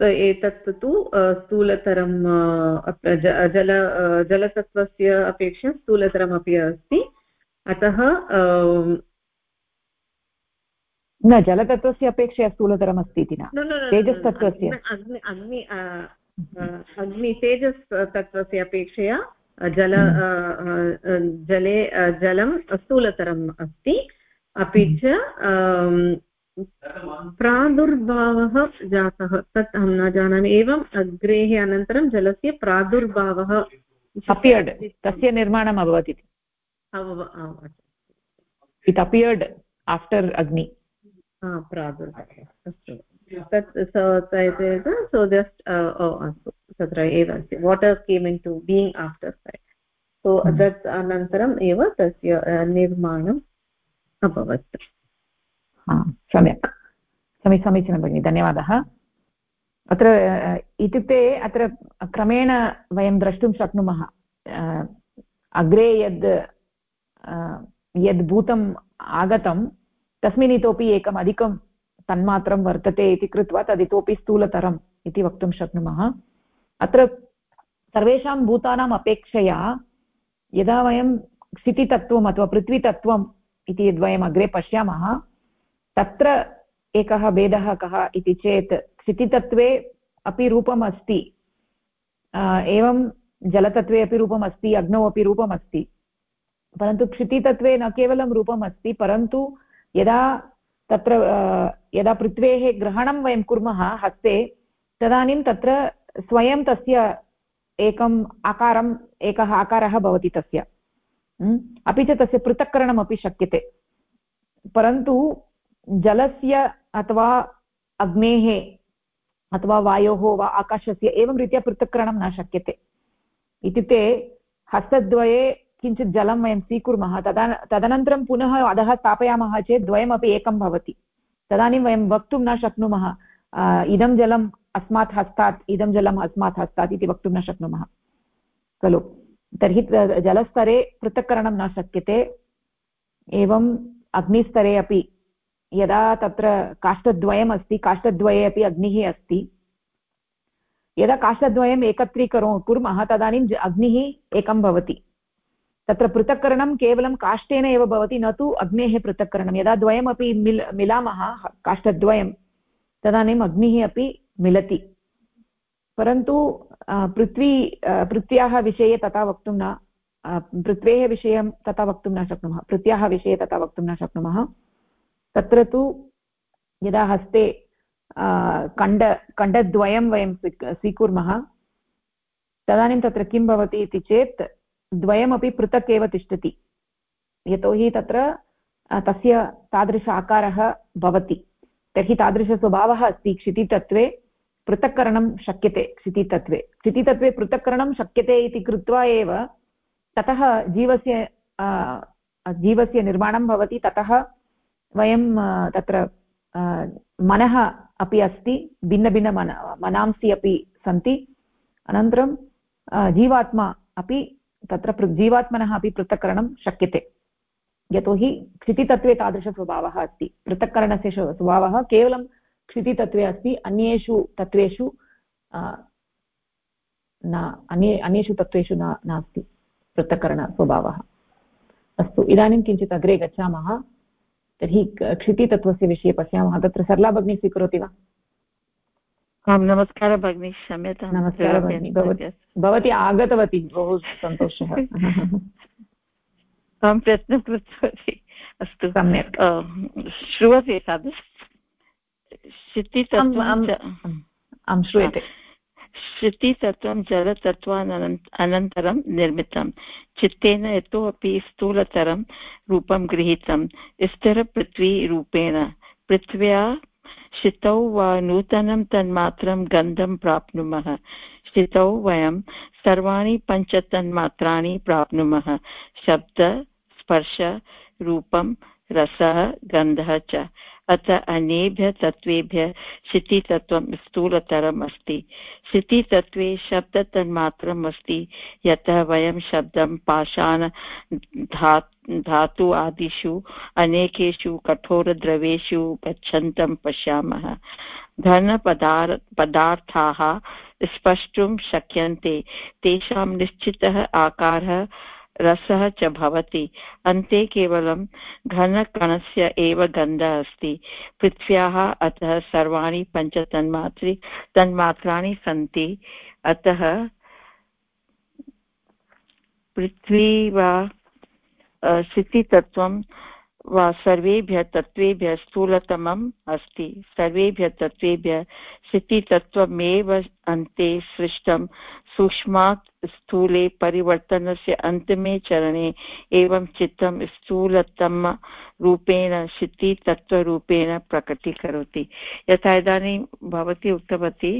एतत् तु स्थूलतरं जल जलतत्त्वस्य अपेक्षा स्थूलतरमपि अस्ति। अतः न जलतत्त्वस्य अपेक्षया स्थूलतरमस्ति इति न। तेजस्तत्त्वस्य। अग्नि अग्नि अग्नि तेजस् तत्त्वस्य अपेक्षया जल जले जलं स्थूलतरम् अस्ति। अपि च प्रादुर्भावः जातः। तत् अहं न जानामि। एवम् अग्रेः अनन्तरं जलस्य प्रादुर्भावः अपियर्ड् तस्य निर्माणम् अभवत् इति। इट् अपियर्ड् आफ्टर् अग्नि प्रादुर्भावः। अस्तु। तत् सो जस्ट् अस्तु। तत्र एव अस्ति। Water came into being after that so तत् अनन्तरम् एव तस्य निर्माणम् अभवत्। सम्यक्। समी, समीचीनं भगिनि, धन्यवादः। अत्र इत्युक्ते अत्र क्रमेण वयं द्रष्टुं शक्नुमः। अग्रे यद् यद् भूतम् आगतं, तस्मिन् इतोपि एकम् अधिकं तन्मात्रं वर्तते इति कृत्वा तद् इतोपि स्थूलतरम् इति वक्तुं शक्नुमः। अत्र सर्वेषां भूतानाम् अपेक्षया यदा वयं स्थितितत्त्वम् अथवा पृथ्वीतत्त्वम् इति यद्वयम् अग्रे पश्यामः तत्र एकः भेदः कः इति चेत् स्थितितत्त्वे अपि रूपम् अस्ति एवं जलतत्त्वे अपि रूपम् अस्ति अग्नौ अपि रूपम् अस्ति परन्तु क्षितितत्त्वे न केवलं रूपम् अस्ति परन्तु यदा तत्र यदा पृथ्वेः ग्रहणं वयं कुर्मः हस्ते, तदानीं तत्र स्वयं तस्य एकम् आकारम् एकः आकारः भवति तस्य। अपि च तस्य पृथक्करणमपि शक्यते। परन्तु जलस्य अथवा अग्नेः अथवा वायोः वा आकाशस्य एवं रीत्या पृथक्करणं न शक्यते। इत्युक्ते हस्तद्वये किञ्चित् जलं वयं स्वीकुर्मः, तदा तदनन्तरं पुनः अधः स्थापयामः चेत् द्वयमपि एकं भवति। तदानीं वयं वक्तुं न शक्नुमः इदं जलम् अस्मात् हस्तात्, इदं जलम् अस्मात् हस्तात् इति वक्तुं न शक्नुमः। खलु? तर्हि जलस्तरे पृथक्करणं न शक्यते। एवम् अग्निस्तरे अपि यदा तत्र काष्ठद्वयम् अस्ति काष्ठद्वये अपि अग्निः अस्ति। यदा काष्ठद्वयम् एकत्रीकरो कुर्मः तदानीम् अग्निः एकं भवति। तत्र पृथक्करणं केवलं काष्ठेन एव भवति, न तु अग्नेः पृथक्करणं। यदा द्वयमपि मिल्, मिलामः, काष्ठद्वयं तदानीम् अग्निः अपि मिलति। परन्तु पृथ्वी पृथ्व्याः विषये तथा वक्तुं न पृथ्वेः विषयं तथा वक्तुं न शक्नुमः। पृथ्व्याः विषये तथा वक्तुं न शक्नुमः। तत्र तु यदा हस्ते कण्ड, कण्डद्वयं वयं स्वीकुर्मः, तदानीं तत्र किं भवति इति चेत् द्वयमपि पृथक् एव तिष्ठति। यतोहि तत्र तस्य तादृश आकारः भवति। तर्हि तादृशस्वभावः अस्ति, क्षितितत्त्वे पृथक्करणं शक्यते, क्षितितत्त्वे। क्षितितत्त्वे पृथक्करणं शक्यते इति कृत्वा एव ततः जीवस्य जीवस्य निर्माणं भवति, ततः वयं तत्र मनः अपि अस्ति भिन्नभिन्नमन मनांसि अपि सन्ति। अनन्तरं जीवात्मा अपि तत्र जीवात्मनः अपि पृथक्करणं शक्यते। यतोहि क्षितितत्त्वे तादृशस्वभावः अस्ति। पृथक्करणस्य स्वभावः केवलं क्षितितत्त्वे अस्ति, अन्येषु तत्त्वेषु न, अन्ये, अन्येषु तत्त्वेषु न, नास्ति पृथक्करणस्वभावः। अस्तु, इदानीं किञ्चित् अग्रे गच्छामः। तर्हि क्षितितत्त्वस्य विषये पश्यामः। तत्र सरला भगिनी स्वीकरोति वा? आं नमस्कारः भगिनी क्षम्यतां नमस्कारः भगिनी। भवती आगतवती बहु सन्तोषः। अहं प्रश्नं कृतवती। अस्तु। सम्यक्। श्रूयते तादृश क्षितितत्त्वम् आं श्रूयते। श्रुतितत्त्वं जलतत्त्वान् अनन्तरं निर्मितं चित्तेन यतोपि स्थूलतरं रूपं गृहीतं स्थिरपृथ्वीरूपेण पृथ्व्या शितौ वा नूतनं तन्मात्रं गन्धं प्राप्नुमः स्थितौ वयं सर्वाणि पञ्चतन्मात्राणि प्राप्नुमः शब्द स्पर्श रूपं रसः, गन्धः च। अतः अन्येभ्यः तत्त्वेभ्यः क्षितितत्त्वं स्थूलतरम् अस्ति क्षितितत्त्वे शब्दतन्मात्रम् अस्ति यतः वयं शब्दं, पाषाण धा धातु आदिषु, अनेकेषु कठोरद्रवेषु गच्छन्तं पश्यामः। घनपदार्, पदार्थाः स्पष्टुं शक्यन्ते। तेषां निश्चितः आकारः रसः च भवति। अन्ते केवलं घनकणस्य एव गन्धः अस्ति। पृथ्व्याः अतः सर्वाणि पञ्चतन्मात्रि तन्मात्राणि सन्ति। अतः पृथ्वी वा स्थितितत्त्वं वा सर्वेभ्यः तत्त्वेभ्यः स्थूलतमम् अस्ति। सर्वेभ्यः तत्त्वेभ्यः स्थितितत्त्वमेव अन्ते सृष्टं सूक्ष्मात् स्थूले परिवर्तनस्य अन्तिमे चरणे एवं चित्तं स्थूलतम रूपेण क्षितितत्त्वरूपेण प्रकटीकरोति यथा इदानीं भवती उक्तवती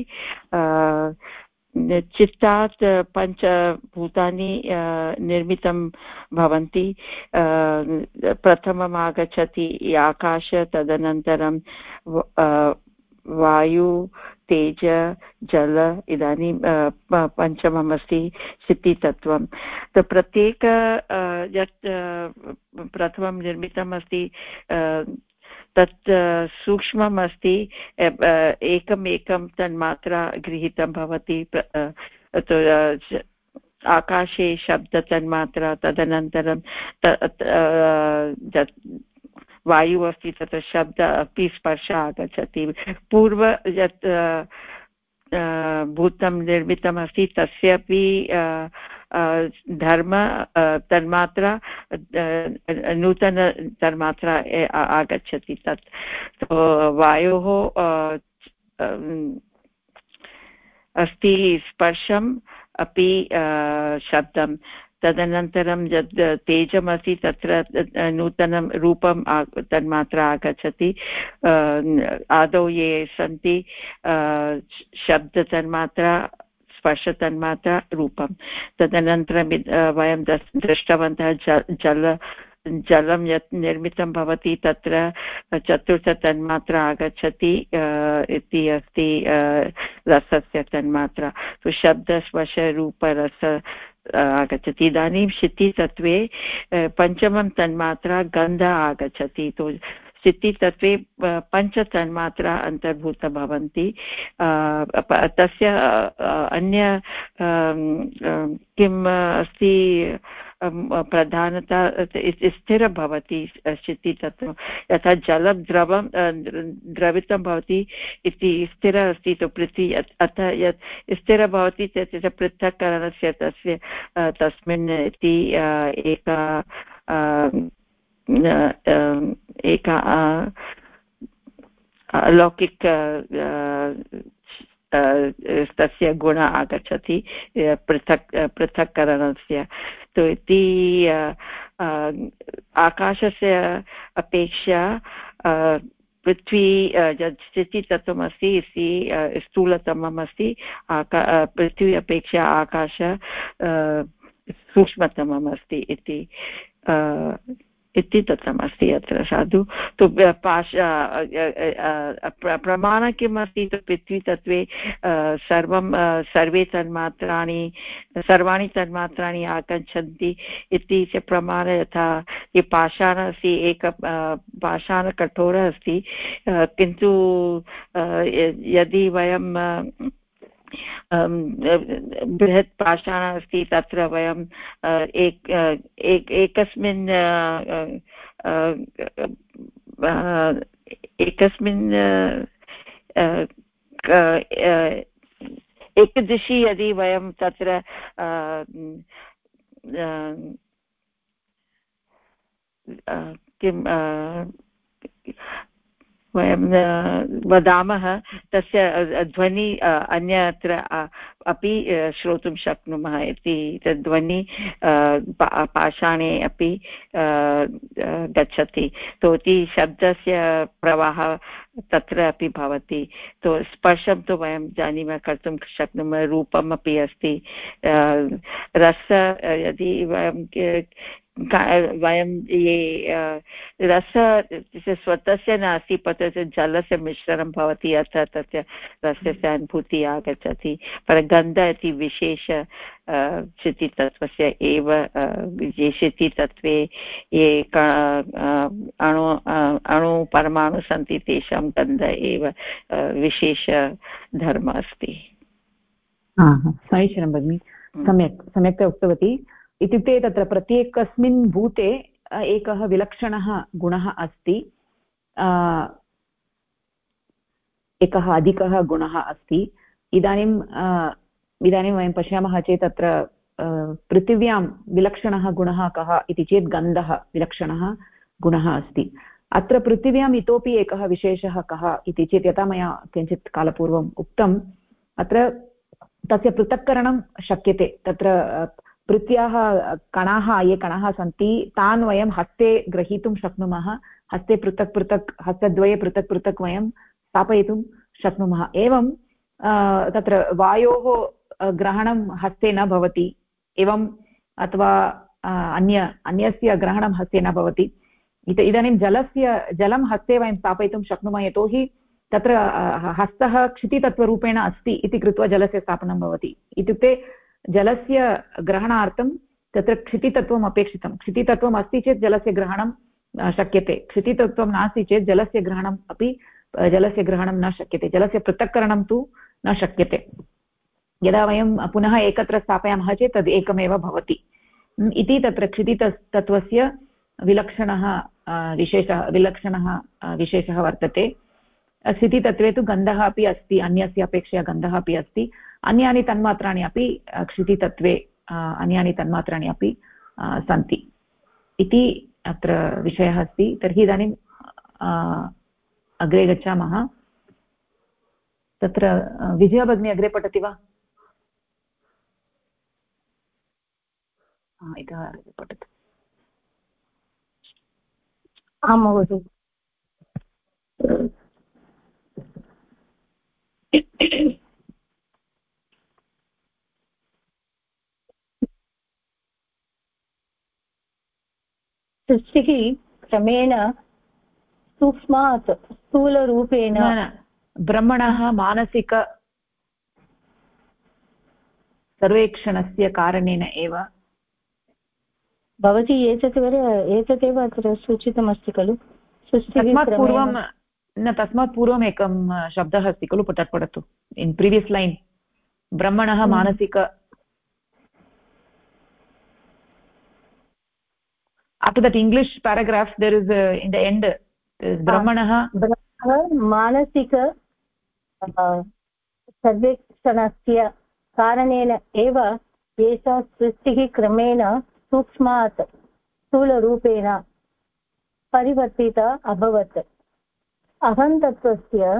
चित्तात् पञ्चभूतानि निर्मितं भवन्ति। प्रथमम् आगच्छति आकाश, तदनन्तरं वायु, तेज, जल, इदानीं पञ्चमम् अस्ति स्थितितत्त्वं प्रत्येक यत् प्रथमं निर्मितम् अस्ति तत् सूक्ष्मम् अस्ति एकम् एकं तन्मात्रा गृहीतं भवति आकाशे शब्दतन्मात्रा, तदनन्तरं वायुः अस्ति तत्र शब्द अपि स्पर्श आगच्छति पूर्व यत् भूतं निर्मितमस्ति, तस्यापि धर्म तन्मात्रा नूतन तन्मात्रा आगच्छति तत्। तो वायोः अस्ति स्पर्शम् अपि शब्दं तदनन्तरं यद् तेजमस्ति तत्र नूतनं रूपं तन्मात्रा आगच्छति। आदौ ये सन्ति शब्दतन्मात्रा, स्पर्शतन्मात्रा, रूपं। तदनन्तरं वयं दृष्टवन्तः जल, जलं यत् निर्मितं भवति तत्र, चतुर्थतन्मात्रा आगच्छति इति अस्ति रसस्य तन्मात्रा। शब्दस्पर्शरूपरस आगच्छति. इदानीं शितितत्वे पञ्चमं तन्मात्रा गन्ध आगच्छति. तु स्थितितत्त्वे पञ्चतन्मात्रा अन्तर्भूता भवन्ति तस्य अन्य किम् अस्ति प्रधानता स्थिर भवति स्थितितत्त्वं यथा जलं द्रवं द्रवितं भवति इति स्थिर अस्ति, तु पृथ्वी अतः यत् स्थिर भवति चेत् पृथक्करणस्य तस्य तस्मिन् इति एका एका अलौकिक तस्य गुण आगच्छति पृथक् पृथक्करणस्य। तु इति आकाशस्य अपेक्षा पृथ्वी यत् स्थितितत्त्वम् अस्ति इति स्थूलतमम् अस्ति आका पृथ्वी अपेक्षा आकाश सूक्ष्मतमम् अस्ति इति। इति दत्तमस्ति अत्र साधु तु पाश प्रमाण किम् अस्ति पृथ्वीतत्त्वे सर्वं सर्वे तन्मात्राणि सर्वाणि तन्मात्राणि आगच्छन्ति इति च प्रमाण यथा ये पाषाण अस्ति एक पाषाणकठोरः अस्ति किन्तु यदि वयं बृहत् पाषाण अस्ति तत्र वयं एक एकस्मिन् एकस्मिन् एकदिशि यदि वयं तत्र किं वयं वदामः, तस्य ध्वनि अन्यत्र अपि श्रोतुं शक्नुमः इति, तद् ध्वनि पाषाणे अपि गच्छति। तो इति शब्दस्य प्रवाहः तत्र अपि भवति। तो स्पर्शं तु वयं जानीमः, कर्तुं शक्नुमः रूपम् अपि अस्ति रस यदि वयं वयं ये रस स्वतस्य नास्ति परन्तु जलस्य मिश्रणं भवति अतः तस्य रसस्य अनुभूतिः आगच्छति। पर गन्ध इति विशेष क्षितितत्त्वस्य एव ये क्षितितत्त्वे ये अणु अणु परमाणु सन्ति तेषां गन्ध एव विशेषधर्म अस्ति। समीचीनं भगिनि। हम्म। सम्यक् सम्यक्तया उक्तवती। इत्युक्ते तत्र प्रत्येकस्मिन् भूते एकः विलक्षणः गुणः अस्ति एकः अधिकः गुणः अस्ति। इदानीं इदानीं वयं पश्यामः चेत् तत्र पृथिव्यां विलक्षणः गुणः कः इति चेत् गन्धः विलक्षणः गुणः अस्ति। अत्र पृथिव्याम् इतोपि एकः विशेषः कः इति चेत् यथा मया किञ्चित् कालपूर्वम् उक्तम्, अत्र तस्य पृथक्करणं शक्यते। तत्र पृथ्व्याः कणाः, ये कणाः सन्ति, तान् वयं हस्ते ग्रहीतुं शक्नुमः, हस्ते पृथक् पृथक्, हस्तद्वये पृथक् पृथक् वयं स्थापयितुं शक्नुमः। एवं तत्र वायोः ग्रहणं हस्ते न भवति एवम् अथवा अन्य, अन्यस्य ग्रहणं हस्ते न भवति। इत, इदानीं जलस्य, जलं हस्ते वयं स्थापयितुं शक्नुमः, यतोहि तत्र हस्तः क्षितितत्त्वरूपेण अस्ति इति कृत्वा जलस्य स्थापनं भवति। इत्युक्ते जलस्य ग्रहणार्थं तत्र क्षितितत्त्वम् अपेक्षितं। क्षितितत्त्वम् अस्ति चेत् जलस्य ग्रहणं शक्यते। क्षितितत्त्वं नास्ति चेत् जलस्य ग्रहणम् अपि जलस्य ग्रहणं न शक्यते। जलस्य पृथक्करणं तु न शक्यते। यदा वयं पुनः एकत्र स्थापयामः चेत् तद् एकमेव भवति। इति तत्र क्षितितत्त्वस्य विलक्षणः विशेषः विलक्षणः विशेषः वर्तते। स्थितितत्त्वे तु गन्धः अपि अस्ति, अन्यस्य अपेक्षया गन्धः अपि अस्ति। अन्यानि तन्मात्राणि अपि क्षितितत्त्वे अन्यानि तन्मात्राणि अपि सन्ति। इति अत्र विषयः अस्ति। तर्हि इदानीं अग्रे गच्छामः। तत्र विजया भगिनी अग्रे पठति वा? इतः पठतु। आं महोदय। सृष्टिः क्रमेण सूक्ष्मात् स्थूलरूपेण ब्रह्मणः मानसिक सर्वेक्षणस्य कारणेन एव भवती एतदेव एतदेव अत्र सूचितमस्ति खलु तस्मात् पूर्वं न तस्मात् पूर्वम् एकं शब्दः अस्ति खलु तत् पठतु इन् प्रीवियस् लैन् ब्रह्मणः हम्म। मानसिक after that english paragraph there is a, in the end brahmanah मानसिक सर्वेक्षणस्य कारणेन एव एषा सृष्टिः क्रमेण सूक्ष्मात् स्थूलरूपेण परिवर्तिता अभवत् अहन्तत्वस्य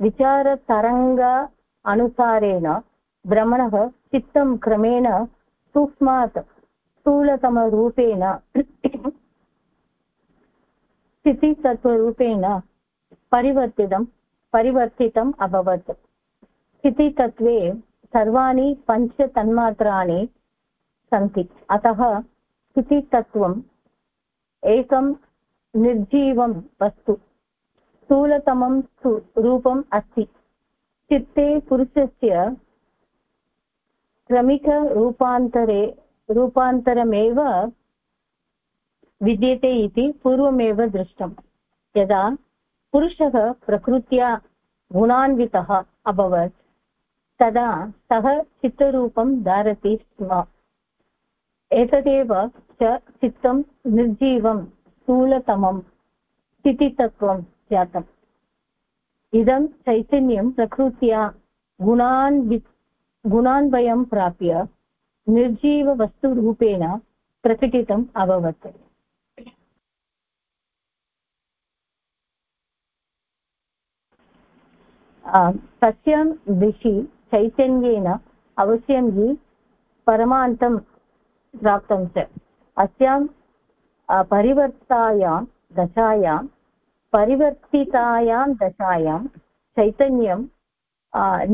विचारतरङ्ग अनुसारेण भ्रमणः चित्तं क्रमेण सूक्ष्मात् स्थूलतमरूपेण स्थितितत्त्वरूपेण परिवर्तितं, परिवर्तितम् अभवत्। स्थितितत्त्वे सर्वाणि पञ्चतन्मात्राणि सन्ति। अतः स्थितितत्त्वम् एकं निर्जीवं वस्तु, स्थूलतमं रूपम् अस्ति। चित्ते पुरुषस्य क्रमिकरूपान्तरे, रूपान्तरमेव विद्यते इति पूर्वमेव दृष्टम्। यदा पुरुषः प्रकृत्या गुणान्वितः अभवत्, तदा सः चित्तरूपं धारति स्म। एतदेव च चित्तं निर्जीवं स्थूलतमं स्थितितत्त्वं जातम्। इदं चैतन्यं प्रकृत्या गुणान्वि गुणान्वयं प्राप्य निर्जीववस्तुरूपेण प्रकटितम् अभवत्। तस्यां दिशि चैतन्येन अवश्यं हि परमान्तं प्राप्तं च अस्यां परिवर्तायां दशायां परिवर्तितायां दशायां चैतन्यं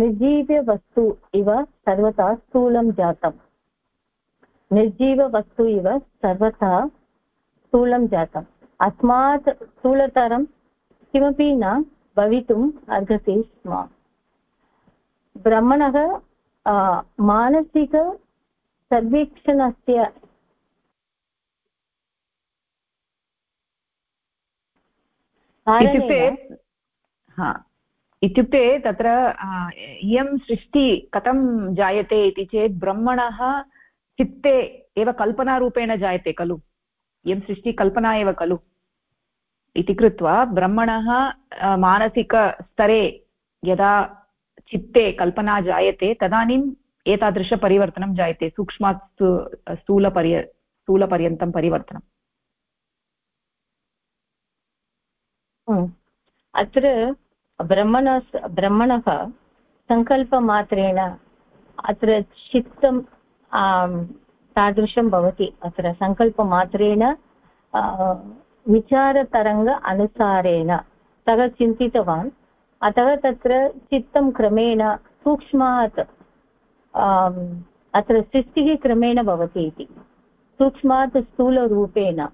निर्जीववस्तु इव सर्वथा स्थूलं जातम् निर्जीववस्तु इव सर्वथा स्थूलं जातम् अस्मात् स्थूलतरं किमपि न भवितुम् अर्हति स्म। ब्रह्मणः मानसिकसर्वेक्षणस्य इत्युक्ते हा इत्युक्ते तत्र इयं सृष्टि कथं जायते इति चेत् ब्रह्मणः चित्ते एव कल्पनारूपेण जायते खलु। इयं सृष्टिः कल्पना एव खलु। इति कृत्वा ब्रह्मणः मानसिकस्तरे यदा चित्ते कल्पना जायते, तदानीम् एतादृशपरिवर्तनं जायते सूक्ष्मात् स्थूलपर्य, स्थूलपर्यन्तं परिवर्तनम् अत्र ब्रह्मण ब्रह्मणः सङ्कल्पमात्रेण अत्र चित्तं तादृशं भवति। अत्र सङ्कल्पमात्रेण विचारतरङ्ग अनुसारेण। सः चिन्तितवान्। अतः तत्र चित्तं क्रमेण सूक्ष्मात् अत्र सृष्टिः क्रमेण भवति इति। सूक्ष्मात् स्थूलरूपेण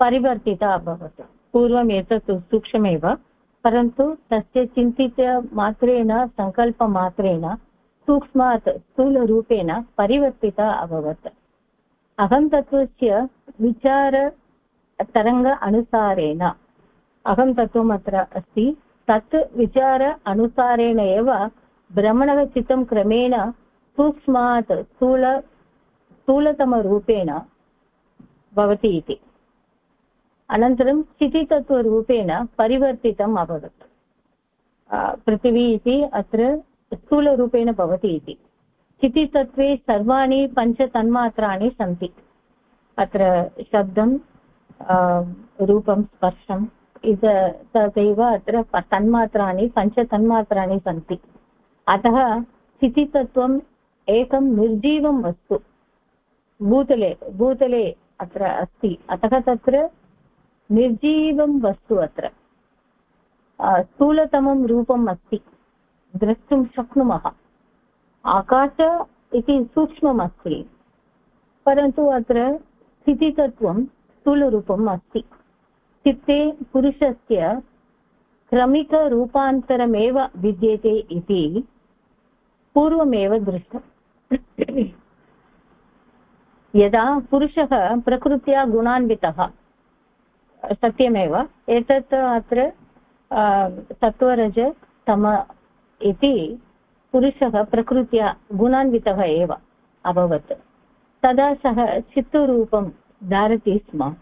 परिवर्तिता अभवत्। पूर्वम् एतत् सूक्ष्ममेव, परन्तु तस्य चिन्तितमात्रेण, सङ्कल्पमात्रेण सूक्ष्मात् स्थूलरूपेण परिवर्तिता अभवत्। अहं तत्त्वस्य विचारतरङ्ग अनुसारेण। अहं तत्त्वम् अत्र अस्ति। तत् विचार अनुसारेण एव भ्रमणः चित्तं क्रमेण सूक्ष्मात् स्थूल स्थूलतमरूपेण भवति इति। अनन्तरं स्थितितत्त्वरूपेण परिवर्तितम् अभवत्। पृथिवी इति अत्र स्थूलरूपेण भवति इति। स्थितितत्त्वे सर्वाणि पञ्चतन्मात्राणि सन्ति। अत्र शब्दं रूपं स्पर्शम् इद तदेव अत्र तन्मात्राणि, पञ्चतन्मात्राणि सन्ति। अतः स्थितितत्त्वम् एकं निर्जीवं वस्तु। भूतले भूतले अत्र अस्ति। अतः तत्र निर्जीवं वस्तु अत्र। स्थूलतमं रूपम् अस्ति। द्रष्टुं शक्नुमः। आकाश इति सूक्ष्मम् अस्ति परन्तु अत्र स्थितितत्वं स्थूलरूपम् अस्ति चित्ते पुरुषस्य क्रमिकरूपान्तरमेव विद्यते इति पूर्वमेव दृष्टम्। यदा पुरुषः प्रकृत्या गुणान्वितः, सत्यमेव, एतत् अत्र सत्त्वरज इति पुरुषः प्रकृत्या गुणान्वितः एव अभवत्। तदा सः चित्तरूपं धारति स्म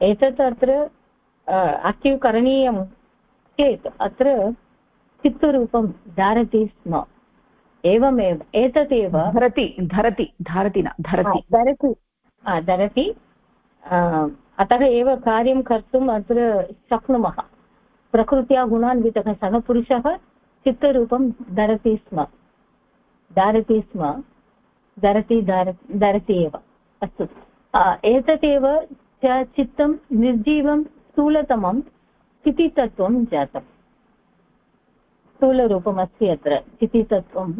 एतत् अत्र अचीव् करणीयं चेत् अत्र चित्तरूपं धारति स्म एवमेव एतदेव धरति धरति धारति न धरति धरति धरति अतः एव कार्यं कर्तुम् अत्र शक्नुमः प्रकृत्या गुणान्वितः सः पुरुषः चित्तरूपं धरति स्म धारति स्म धरति धार धरति एव अस्तु एतदेव च चित्तं निर्जीवं स्थूलतमं स्थितितत्त्वं जातम् स्थूलरूपमस्ति अत्र, स्थितितत्त्वम्।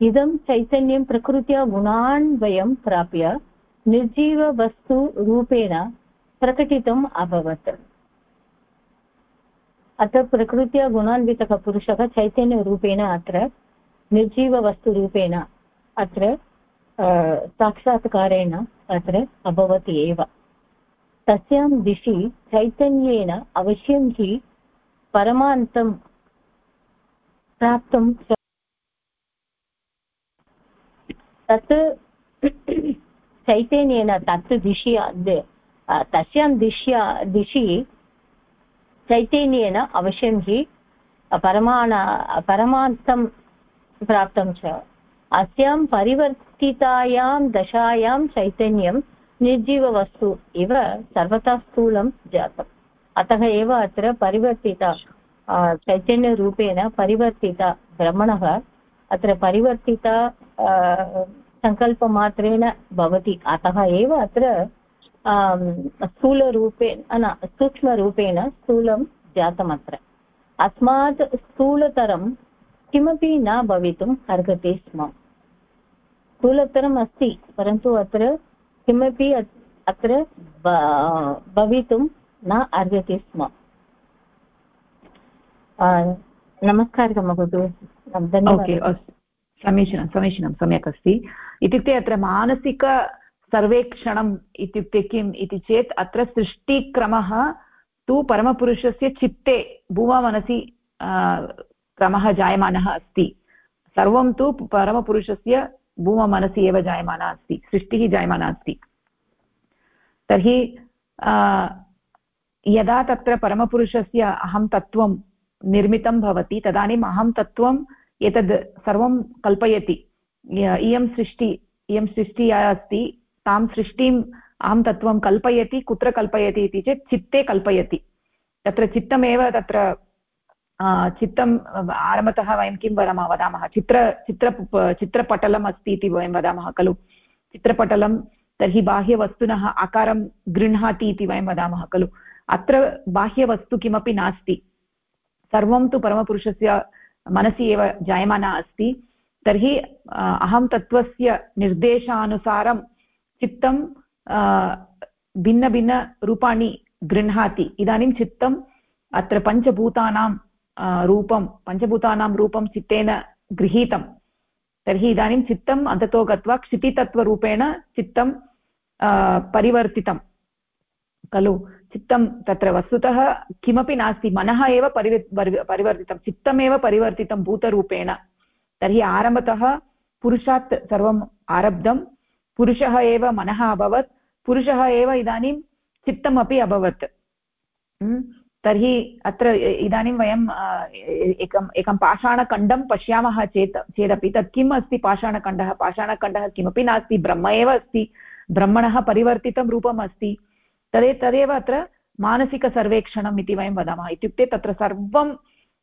इदं चैतन्यं प्रकृत्या गुणान् वयं प्राप्य निर्जीववस्तुरूपेण प्रकटितम् अभवत्। अतः प्रकृत्या गुणान्वितः पुरुषः चैतन्यरूपेण अत्र निर्जीववस्तुरूपेण अत्र साक्षात्कारेण अत्र अभवत् एव। तस्यां दिशि चैतन्येन अवश्यं हि परमान्तं प्राप्तं तत् चैतन्येन तत् दिशि तस्यां दिश्या, दिशि चैतन्येन अवश्यं हि परमाण परमार्थं प्राप्तं च। अस्यां परिवर्तितायां दशायां चैतन्यं निर्जीववस्तु इव सर्वथा स्थूलं जातम्। अतः एव अत्र परिवर्तिता चैतन्यरूपेण परिवर्तिता भ्रमणः अत्र परिवर्तिता सङ्कल्पमात्रेण भवति। अतः एव अत्र स्थूलरूपेण, न, सूक्ष्मरूपेण स्थूलं जातमत्र अस्मात् स्थूलतरं किमपि न भवितुम् अर्हति स्म। स्थूलतरम् अस्ति, परन्तु अत्र किमपि अत्र भवितुं न अर्हति स्म। नमस्कारः महोदय। धन्यवादः। समीचीनं समीचीनं, सम्यक् अस्ति। इत्युक्ते अत्र मानसिकसर्वेक्षणम् इत्युक्ते किम् इति चेत्, अत्र सृष्टिक्रमः तु परमपुरुषस्य चित्ते भूममनसि क्रमः जायमानः अस्ति। सर्वं तु परमपुरुषस्य भूममनसि एव जायमाना अस्ति, सृष्टिः जायमाना अस्ति। तर्हि यदा तत्र परमपुरुषस्य अहं तत्त्वं निर्मितं भवति, तदानीम् अहं तत्त्वम् एतद् सर्वं कल्पयति। इयं सृष्टि, इयं सृष्टिः अस्ति, तां सृष्टिम् अहं तत्त्वं कल्पयति, कुत्र कल्पयति इति चेत् चित्ते कल्पयति। तत्र चित्तमेव तत्र चित्तम् आरम्भतः वयं किं वदामः वदामः, चित्र चित्र, चित्रपटलम् अस्ति इति वयं वदामः, खलु? चित्रपटलं, तर्हि बाह्यवस्तुनः आकारं गृह्णाति इति वयं वदामः, खलु? अत्र बाह्यवस्तु किमपि नास्ति। सर्वं तु परमपुरुषस्य मनसि एव जायमाना अस्ति। तर्हि अहं तत्त्वस्य निर्देशानुसारं चित्तं भिन्नभिन्नरूपाणि गृह्णाति। इदानीं चित्तम् अत्र पञ्चभूतानां रूपं पञ्चभूतानां रूपं चित्तेन गृहीतं तर्हि इदानीं चित्तम् अन्ततो गत्वा क्षितितत्त्वरूपेण चित्तं परिवर्तितं खलु चित्तं तत्र वस्तुतः किमपि नास्ति मनः एव परिवि परिवर्तितं चित्तमेव परिवर्तितं भूतरूपेण तर्हि आरम्भतः पुरुषात् सर्वम् आरब्धं पुरुषः एव मनः अभवत् पुरुषः एव इदानीं चित्तमपि अभवत् तर्हि अत्र इदानीं वयं एकम् एकं पाषाणखण्डं पश्यामः चेत्, चेदपि तत् किम् अस्ति पाषाणखण्डः? पाषाणखण्डः किमपि नास्ति, ब्रह्म एव अस्ति, ब्रह्मणः परिवर्तितं रूपम् अस्ति। तदे, तदेव अत्र मानसिकसर्वेक्षणम् इति वयं वदामः। इत्युक्ते तत्र सर्वं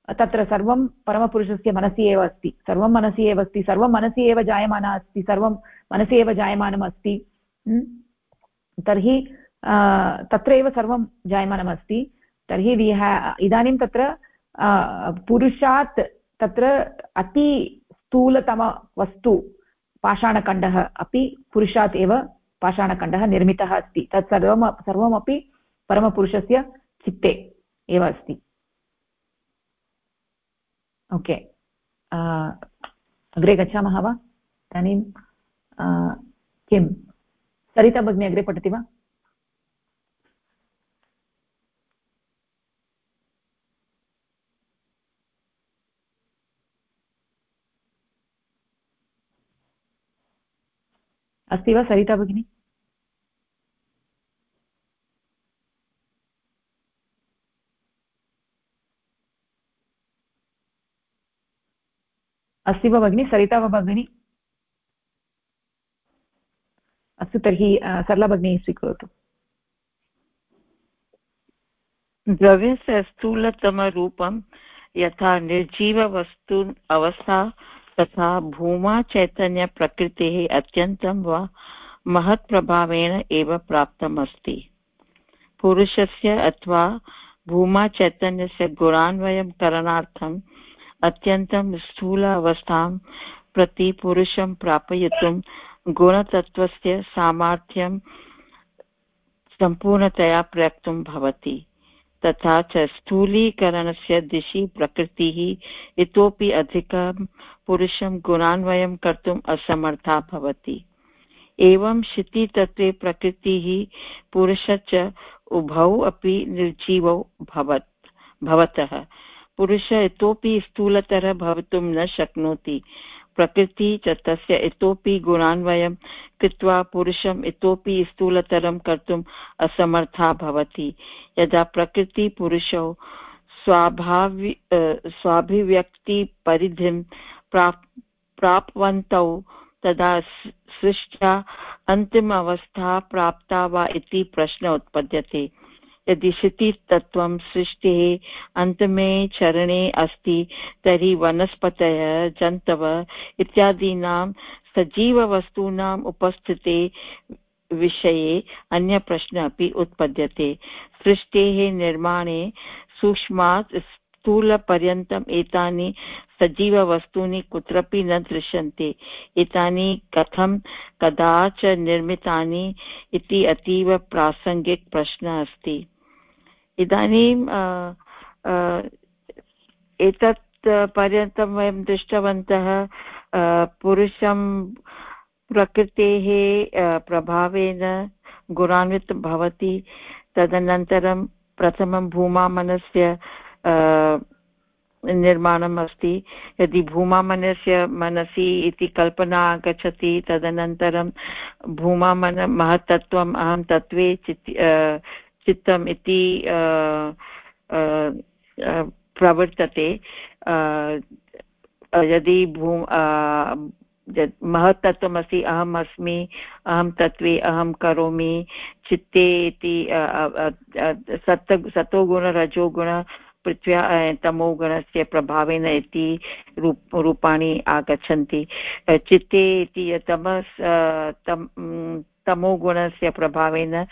तत्र सर्वं परमपुरुषस्य मनसि एव अस्ति। सर्वं मनसि एव अस्ति, सर्वं मनसि एव जायमाना अस्ति, सर्वं मनसि एव जायमानम् अस्ति। तर्हि तत्रैव सर्वं जायमानमस्ति तर्हि वि हा इदानीं तत्र पुरुषात् तत्र अति स्थूलतमवस्तु पाषाणखण्डः अपि पुरुषात् एव पाषाणखण्डः निर्मितः अस्ति। तत् सर्वं सर्वमपि परमपुरुषस्य चित्ते एव अस्ति। ओके। अग्रे गच्छामः वा? इदानीं किं? सरिता अग्रे पठति वा? अस्ति वा सरिता भगिनी? अस्ति वा भगिनि? सरिता वा भगिनि? अस्तु, तर्हि सरला भगिनी स्वीकरोतु। द्रव्यस्य स्थूलतमरूपं यथा निर्जीववस्तु अवस्था तथा भूमा चैतन्यप्रकृतेः अत्यन्तं वा महत्प्रभावेण एव प्राप्तमस्ति। पुरुषस्य अथवा भूमा चैतन्यस्य गुणान्वयं करणार्थम् अत्यन्तं स्थूल अवस्थां प्रति पुरुषं प्रापयितुं गुणतत्त्वस्य सामर्थ्यं सम्पूर्णतया प्रयक्तुं भवति। तथा च स्थूलीकरणस्य दिशि प्रकृतिः इतोपि अधिकं पुरुषं गुणान्वयं कर्तुम् असमर्था भवति। एवं क्षितितत्त्वे प्रकृतिः पुरुषश्च उभौ अपि निर्जीवौ भवत्, भवतः। पुरुष इतोपि स्थूलतरः भवितुं न शक्नोति। प्रकृतिः च तस्य इतोपि गुणान्वयं कृत्वा पुरुषम् इतोपि स्थूलतरं कर्तुम् असमर्था भवति। यदा प्रकृतिपुरुषौ स्वाभावि स्वाभिव्यक्तिपरिधिं प्राप् प्राप्तवन्तौ तदा सृष्ट्या अन्तिम अवस्था प्राप्ता वा इति प्रश्न उत्पद्यते। यदि क्षितितत्त्वं सृष्टेः अन्तमे चरणे अस्ति, तर्हि वनस्पतयः, जन्तव इत्यादीनां सजीववस्तूनाम् उपस्थिते विषये अन्यप्रश्नः अपि उत्पद्यते। सृष्टेः निर्माणे सूक्ष्मात् स्थूलपर्यन्तम् एतानि सजीववस्तूनि कुत्रपि न दृश्यन्ते। एतानि कथं, कदा च निर्मितानि इति अतीव प्रासङ्गिक प्रश्नः अस्ति। इदानीं एतत् पर्यन्तं वयं दृष्टवन्तः पुरुषं प्रकृतेः प्रभावेन गुणान्वितं भवति, तदनन्तरं प्रथमं भूमामनस्य निर्माणम् अस्ति। यदि भूमामनस्य मनसि इति कल्पना आगच्छति, तदनन्तरं भूमामन, महत्तत्त्वम् अहं तत्त्वे चित् चित्तम् इति प्रवर्तते यदि भू महत्तत्त्वमस्ति अहम् अस्मि अहं तत्त्वे अहं करोमि, चित्ते इति सत्त सतोगुण रजोगुण पृथ्व्या तमोगुणस्य प्रभावेन इति रूप, रूपाणि आगच्छन्ति। चित्ते इति तमस् तम् तमोगुणस्य प्रभावेन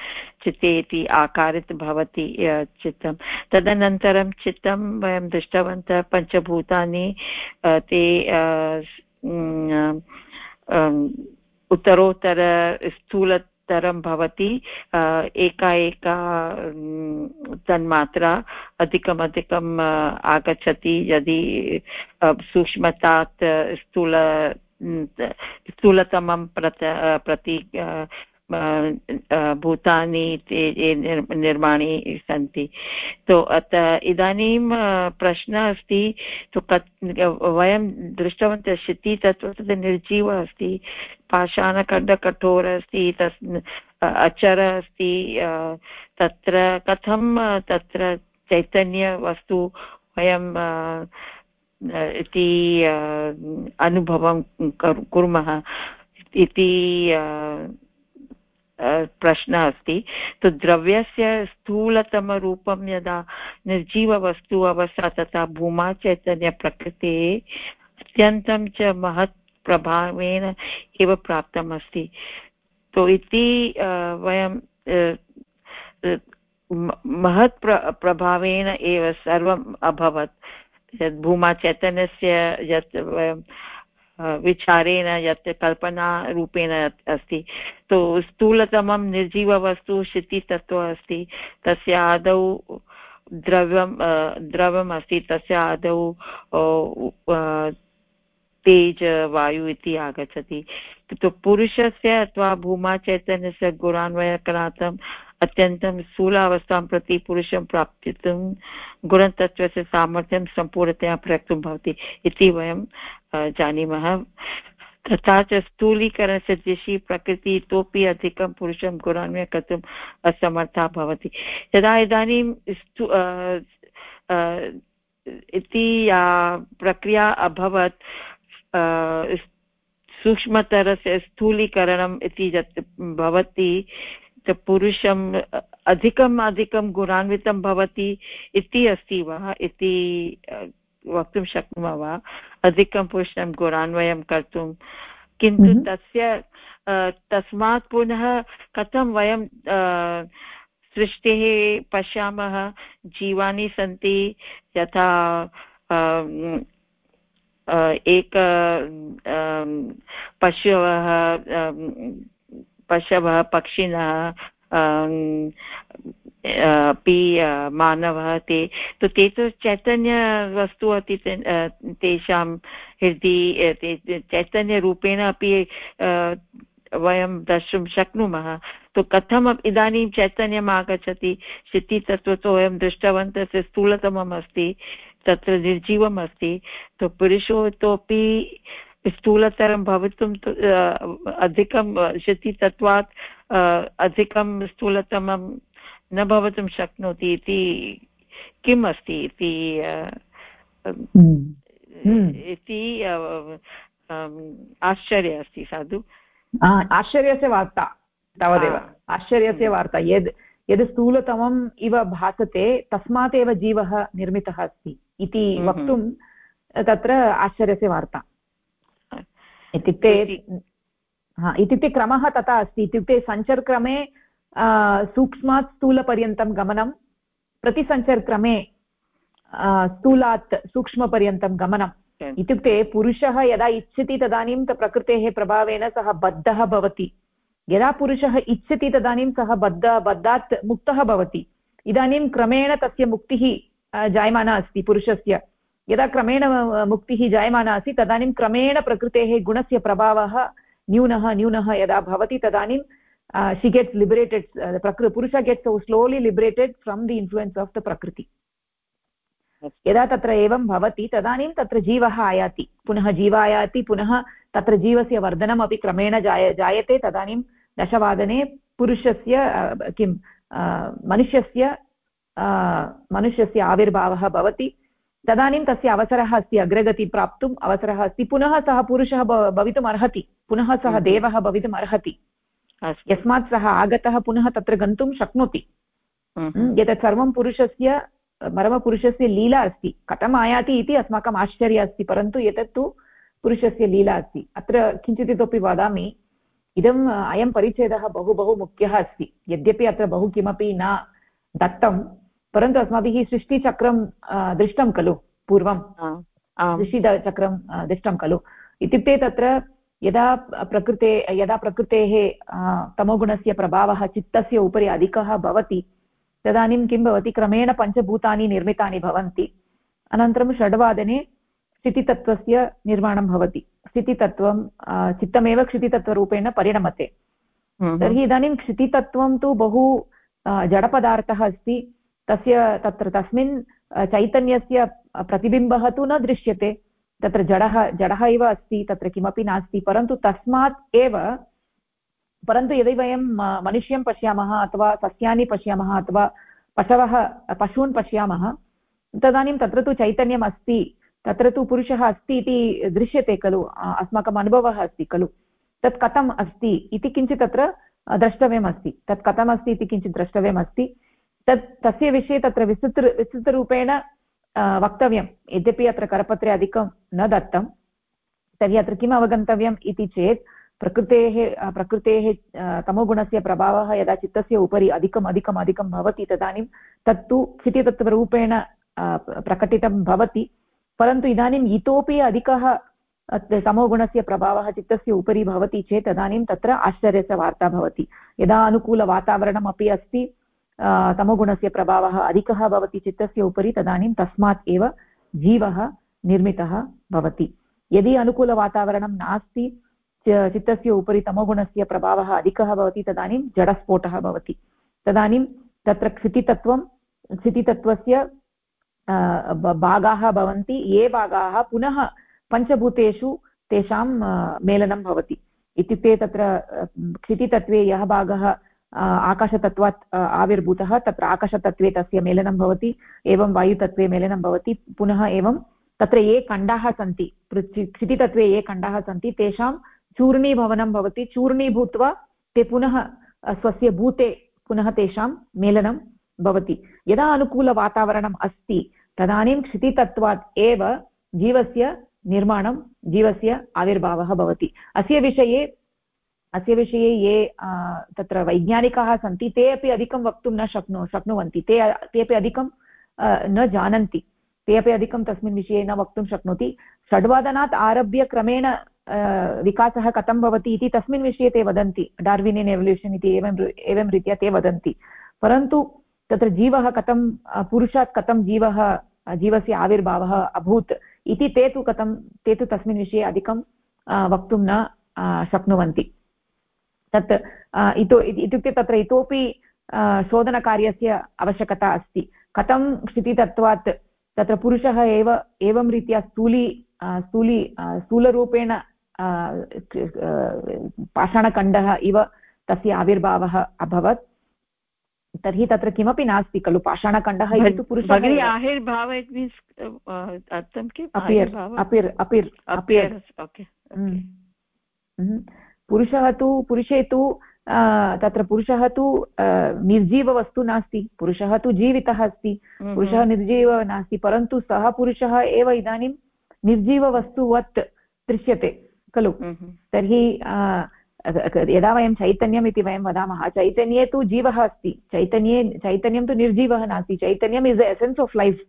चित्ते इति आकारित भवति चित्तं। तदनन्तरं चित्तं वयं दृष्टवन्तः पञ्चभूतानि ते उत्तरोत्तर स्थूलतरं भवति एका एका तन्मात्रा अधिकम् अधिकम् आगच्छति यदि सूक्ष्मतात् स्थूल स्थूलतमं प्रत प्रति भूतानि ते निर्माणे सन्ति। तो अत इदानीं प्रश्नः अस्ति, तु कत्, वयं दृष्टवन्तः क्षितितत्त्व तत् निर्जीवः अस्ति, पाषाणखण्डकठोर अस्ति, तस् अचर अस्ति तत्र कथं तत्र चैतन्यवस्तु वयं इति अनुभवं कुर्मः इति प्रश्नः अस्ति। तु द्रव्यस्य स्थूलतमरूपं यदा निर्जीववस्तु अवस्था तथा भूमा चैतन्यप्रकृतेः अत्यन्तं च महत् प्रभावेन एव प्राप्तमस्ति। तो इति वयं महत् प्र प्रभावेन एव सर्वम् अभवत्। यत् भूमा चैतन्यस्य यत् विचारेण यत् कल्पनारूपेण अस्ति, तु स्थूलतमं निर्जीववस्तु क्षितितत्त्वम् अस्ति, तस्य आदौ द्रव्यं द्रव्यम् अस्ति, तस्य आदौ तेज, वायु इति आगच्छति। तु पुरुषस्य अथवा भूमा चैतन्यस्य गुणान्वयकरार्थम् अत्यन्तं स्थूलावस्थां प्रति पुरुषं प्राप्तुं गुणतत्त्वस्य सामर्थ्यं सम्पूर्णतया प्रयोक्तुं भवति इति वयं जानीमः। तथा च स्थूलीकरणस्य दिशि प्रकृतिः इतोपि अधिकं पुरुषं गुणान्वयं कर्तुम् असमर्था भवति। यदा इदानीं इति, या प्रक्रिया अभवत् सूक्ष्मतरस्य स्थूलीकरणम् इति यत् भवति पुरुषम् अधिकम् अधिकं गुणान्वितं भवति इति अस्ति वा? इति वक्तुं शक्नुमः वा? अधिकं पुरुषं गुणान्वयं कर्तुं। किन्तु mm -hmm. तस्य तस्मात् पुनः कथं वयं सृष्टेः पश्यामः? जीवानि सन्ति यथा एक पशवः पशवः, पक्षिणः अपि मानवः, ते, तु ते तु चैतन्यवस्तु अस्ति तेषां हृदि चैतन्यरूपेण अपि वयं द्रष्टुं शक्नुमः। तु कथम् इदानीं चैतन्यम् आगच्छति? क्षितितत्त्व तु वयं दृष्टवन्तः स्थूलतमम् अस्ति, तत्र निर्जीवम् अस्ति। तु पुरुषो इतोपि स्थूलतरं भवितुं अधिकं क्षितितत्त्वात् अधिकं स्थूलतमं न भवितुं शक्नोति इति किम् अस्ति इति हम्म। हम्म। इति आश्चर्य अस्ति साधु। आश्चर्यस्य वार्ता तावदेव। आश्चर्यस्य वार्ता। यद् यद् स्थूलतमम् इव भासते तस्मात् एव जीवः निर्मितः अस्ति इति हम्म, वक्तुं तत्र आश्चर्यस्य वार्ता। इत्युक्ते हा इत्युक्ते क्रमः तथा अस्ति। इत्युक्ते सञ्चर्क्रमे सूक्ष्मात् स्थूलपर्यन्तं गमनं प्रतिसञ्चर्क्रमे स्थूलात् सूक्ष्मपर्यन्तं गमनम् इत्युक्ते पुरुषः यदा इच्छति तदानीं प्रकृतेः प्रभावेन सः बद्धः भवति। यदा पुरुषः इच्छति तदानीं सः बद्ध बद्धात् मुक्तः भवति। इदानीं क्रमेण तस्य मुक्तिः जायमाना अस्ति पुरुषस्य। यदा क्रमेण मुक्तिः जायमाना अस्ति तदानीं क्रमेण प्रकृतेः गुणस्य प्रभावः न्यूनः न्यूनः यदा भवति तदानीं शि गेट्स् लिबरेटेड् प्रकृ पुरुष gets slowly liberated from the influence of the प्रकृति. यदा तत्र एवं भवति तदानीं तत्र जीवः आयाति पुनः जीव आयाति पुनः तत्र जीवस्य वर्धनम् अपि क्रमेण जाय जायते तदानीं दशवादने पुरुषस्य किं मनुष्यस्य मनुष्यस्य आविर्भावः भवति तदानीं तस्य अवसरः अस्ति अग्रगति प्राप्तुम् अवसरः अस्ति। पुनः सः पुरुषः भवितुम् अर्हति। पुनः सः हम्म। देवः भवितुम् अर्हति। यस्मात् सः आगतः पुनः तत्र गन्तुं शक्नोति। हम्म। हम्म, एतत् सर्वं पुरुषस्य परमपुरुषस्य लीला अस्ति। कथम् आयाति इति अस्माकम् आश्चर्यम् अस्ति परन्तु एतत्तु पुरुषस्य लीला अस्ति। अत्र किञ्चित् इतोपि वदामि इदम् अयं परिच्छेदः बहु बहु मुख्यः अस्ति। यद्यपि अत्र बहु किमपि न दत्तं परन्तु अस्माभिः सृष्टिचक्रं दृष्टं खलु पूर्वं। सृष्टिचक्रं दृष्टं खलु। इत्युक्ते तत्र यदा प्रकृते यदा प्रकृतेः तमोगुणस्य प्रभावः चित्तस्य उपरि अधिकः भवति तदानीं किं भवति क्रमेण पञ्चभूतानि निर्मितानि भवन्ति। अनन्तरं षड्वादने स्थितितत्त्वस्य निर्माणं भवति। स्थितितत्त्वं चित्तमेव क्षितितत्त्वरूपेण परिणमते। हम्म। तर्हि इदानीं क्षितितत्त्वं तु बहु जडपदार्थः अस्ति। तस्य तत्र तस्मिन् चैतन्यस्य प्रतिबिम्बः तु न दृश्यते। तत्र जडः जडः एव अस्ति, तत्र किमपि नास्ति। परन्तु तस्मात् एव, परन्तु यदि वयं मनुष्यं पश्यामः अथवा सस्यानि पश्यामः अथवा पशवः, पशून् पश्यामः, तदानीं तत्र तु चैतन्यम् अस्ति, तत्र तु पुरुषः अस्ति इति दृश्यते खलु अस्माकम् अनुभवः अस्ति खलु। तत् कथम् अस्ति इति किञ्चित् तत्र द्रष्टव्यमस्ति तत् कथमस्ति इति किञ्चित् द्रष्टव्यमस्ति तत्, तस्य विषये तत्र विस्तृत, विस्तृतरूपेण वक्तव्यं यद्यपि अत्र करपत्रे अधिकं न दत्तं, तर्हि अत्र किम् अवगन्तव्यम् इति चेत्, प्रकृतेः प्रकृतेः तमोगुणस्य प्रभावः यदा चित्तस्य उपरि अधिकम् अधिकम्, अधिकं भवति तदानीं, तत्तु स्थितितत्त्वरूपेण प्रकटितं भवति। परन्तु इदानीम् इतोपि अधिकः तमोगुणस्य प्रभावः चित्तस्य उपरि भवति चेत् तदानीं तत्र आश्चर्यस्य वार्ता भवति। यदा अनुकूलवातावरणमपि अस्ति तमोगुणस्य प्रभावः अधिकः भवति चित्तस्य उपरि, तदानीं तस्मात् एव जीवः निर्मितः भवति। यदि अनुकूलवातावरणं नास्ति चित्तस्य उपरि तमोगुणस्य प्रभावः अधिकः भवति, तदानीं जडस्फोटः भवति। तदानीं तत्र क्षितितत्त्वं क्षितितत्त्वस्य भागाः भवन्ति, ये भागाः पुनः पञ्चभूतेषु तेषां मेलनं भवति। इत्युक्ते तत्र क्षितितत्त्वे यः भागः आकाशतत्त्वात् आविर्भूतः, तत्र आकाशतत्त्वे तस्य मेलनं भवति, एवं वायुतत्त्वे मेलनं भवति, पुनः एवं तत्र ये खण्डाः सन्ति क्षितितत्त्वे ये खण्डाः सन्ति, तेषां चूर्णीभवनं भवति चूर्णीभूत्वा ते पुनः स्वस्य भूते पुनः तेषां मेलनं भवति। यदा अनुकूलवातावरणम् अस्ति, तदानीं क्षितितत्त्वात् एव जीवस्य निर्माणं, जीवस्य आविर्भावः भवति। अस्य विषये अस्य विषये ये तत्र वैज्ञानिकाः सन्ति, ते अपि अधिकं वक्तुं न शक्नु, शक्नुवन्ति। ते ते अपि अधिकं न जानन्ति। ते अपि अधिकं तस्मिन् विषये न वक्तुं शक्नोति। षड्वादनात् आरभ्य क्रमेण विकासः कथं भवति इति तस्मिन् विषये ते वदन्ति। डार्विनियन् एवल्यूशन् इति एवं एवं रीत्या ते वदन्ति। परन्तु तत्र जीवः कथं पुरुषात् कथं जीवः जीवस्य आविर्भावः अभूत् इति ते तु कथं, ते तु तस्मिन् विषये अधिकं वक्तुं न शक्नुवन्ति। तत् इतो इत्युक्ते तत्र इतोपि शोधनकार्यस्य आवश्यकता अस्ति। कथं स्थितितत्त्वात् तत्र पुरुषः एव एवं रीत्या स्थूली स्थूली स्थूलरूपेण पाषाणखण्डः इव तस्य आविर्भावः अभवत्। तर्हि तत्र किमपि नास्ति खलु पाषाणखण्डः अर्थं किम्? अपियर् अपिर् अपिर् अपियर् पुरुषः तु पुरुषे तु तत्र पुरुषः तु निर्जीववस्तु नास्ति पुरुषः तु जीवितः अस्ति हम्म, पुरुषः हम्म। निर्जीव नास्ति परन्तु सः पुरुषः एव इदानीं निर्जीववस्तुवत् दृश्यते खलु? हम्म, तर्हि यदा वयं चैतन्यम् इति वयं वदामः चैतन्ये तु जीवः अस्ति चैतन्ये चैतन्यं तु निर्जीवः नास्ति चैतन्यम् is the essence of life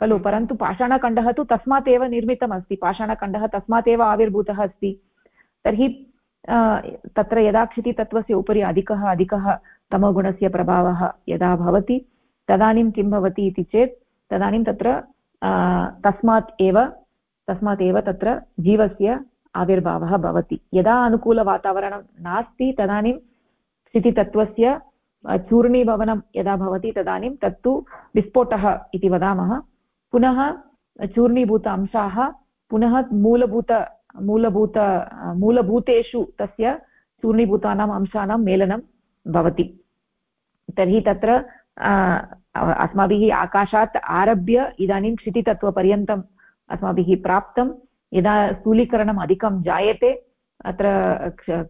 खलु? परन्तु पाषाणखण्डः तु तस्मात् एव निर्मितम् अस्ति पाषाणखण्डः तस्मात् एव आविर्भूतः अस्ति तर्हि तत्र यदा क्षितितत्त्वस्य उपरि अधिकः अधिकः तमोगुणस्य प्रभावः यदा भवति, तदानीं किं भवति इति चेत्, तदानीं तत्र तस्मात् एव तस्मात् एव तत्र जीवस्य आविर्भावः भवति। यदा अनुकूलवातावरणं नास्ति, तदानीं स्थितितत्त्वस्य चूर्णीभवनं यदा भवति, तदानीं तत्तु विस्फोटः इति वदामः। पुनः चूर्णीभूत अंशाः पुनः मूलभूत मूलभूत, मूलभूतेषु तस्य चूर्णीभूतानाम् अंशानां मेलनं भवति। तर्हि तत्र अस्माभिः आकाशात् आरभ्य इदानीं क्षितितत्त्वपर्यन्तम् अस्माभिः प्राप्तं। यदा स्थूलीकरणम् अधिकं जायते, अत्र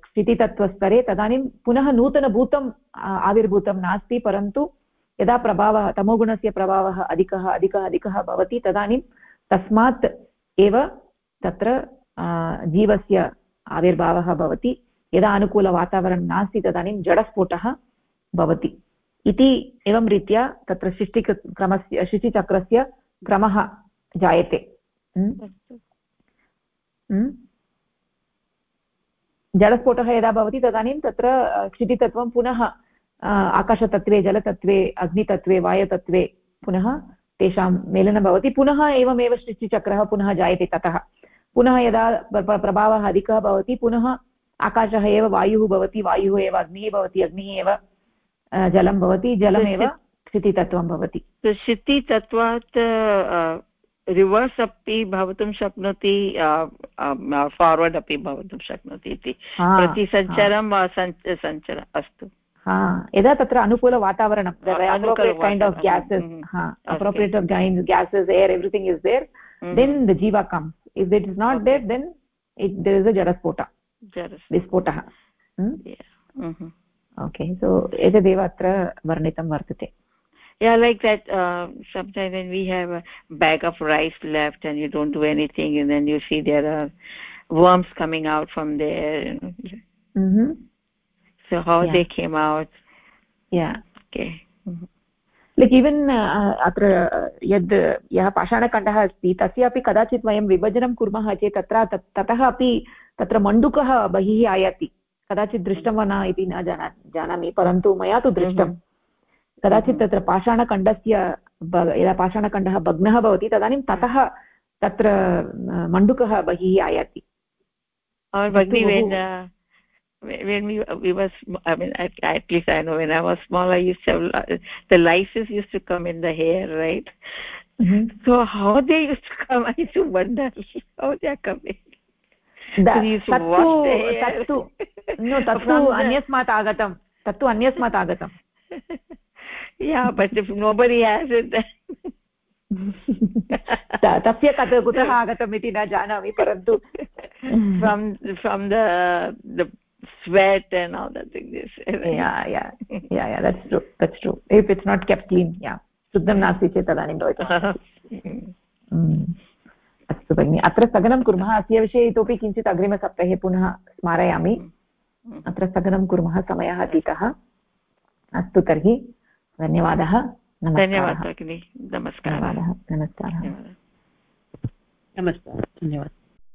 स्थितितत्त्वस्तरे तदानीं पुनः नूतनभूतम् आविर्भूतं नास्ति, परन्तु यदा प्रभावः, तमोगुणस्य प्रभावः अधिकः अधिकः अधिकः भवति, तदानीं तस्मात् एव तत्र जीवस्य आविर्भावः भवति। यदा अनुकूलवातावरणं नास्ति तदानीं जडस्फोटः भवति। इति एवं रीत्या तत्र सृष्टिक्रमस्य सृष्टिचक्रस्य क्रमः जायते। जलस्फोटः यदा भवति तदानीं तत्र क्षितितत्त्वं पुनः आकाशतत्त्वे जलतत्त्वे अग्नितत्त्वे वायुतत्त्वे पुनः तेषां मेलनं भवति। पुनः एवमेव सृष्टिचक्रः पुनः जायते ततः। पुनः यदा प्रभावः अधिकः भवति पुनः आकाशः एव वायुः भवति वायुः एव अग्निः भवति अग्निः एव जलं भवति जलमेव क्षितितत्त्वं भवति। क्षितितत्त्वात् रिवर्स् अपि भवितुं शक्नोति फार्वर्ड् अपि भवितुं शक्नोति इति। प्रतिसञ्चरं सञ्चर अस्तु। यदा तत्र अनुकूलवातावरणं kind of gases appropriate of gain air everything is there then the जीवा comes If it is not there then it there is a जलस्फोट विस्फोटः okay so एतदेव अत्र वर्णितं वर्तते yeah like that uh, sometimes when we have a bag of rice left and you don't do anything and then you see there are worms coming out from there mm -hmm. so how yeah. they came out yeah okay mm -hmm. Like even अत्र यद् यः पाषाणखण्डः अस्ति तस्य अपि कदाचित् वयं विभजनं कुर्मः चेत् तत्र ततः अपि तत्र मण्डुकः बहिः आयाति। कदाचित् दृष्टं वा न इति न जाना जानामि परन्तु मया तु दृष्टं। कदाचित् तत्र पाषाणखण्डस्य यदा पाषाणखण्डः भग्नः भवति तदानीं ततः तत्र मण्डुकः बहिः आयाति। when we we was i mean at, at least i know when i was small i used to have the lices used to come in the hair right mm -hmm. so how they used to come i used to wonder how they are coming तत्तु तत्तु अन्यस्मात् आगतं तत्तु अन्यस्मात् आगतम् yeah but if nobody has it then तस्य कथ कुतः आगतम् इति न जानामि परन्तु from from the the sweat and all that thing. This yeah yeah. Yeah yeah that's true that's true. If it's not kept clean yeah. शुद्धं नास्ति चेत् तदानीं भवति अस्तु भगिनि अत्र स्थगनं कुर्मः। अस्य विषये इतोपि किञ्चित् अग्रिमसप्ताहे पुनः स्मारयामि। अत्र स्थगनं कुर्मः समयः अतीतः अस्तु तर्हि धन्यवादः। धन्यवादः भगिनि। नमस्कारः। नमस्कारः। नमस्कारः। धन्यवादः।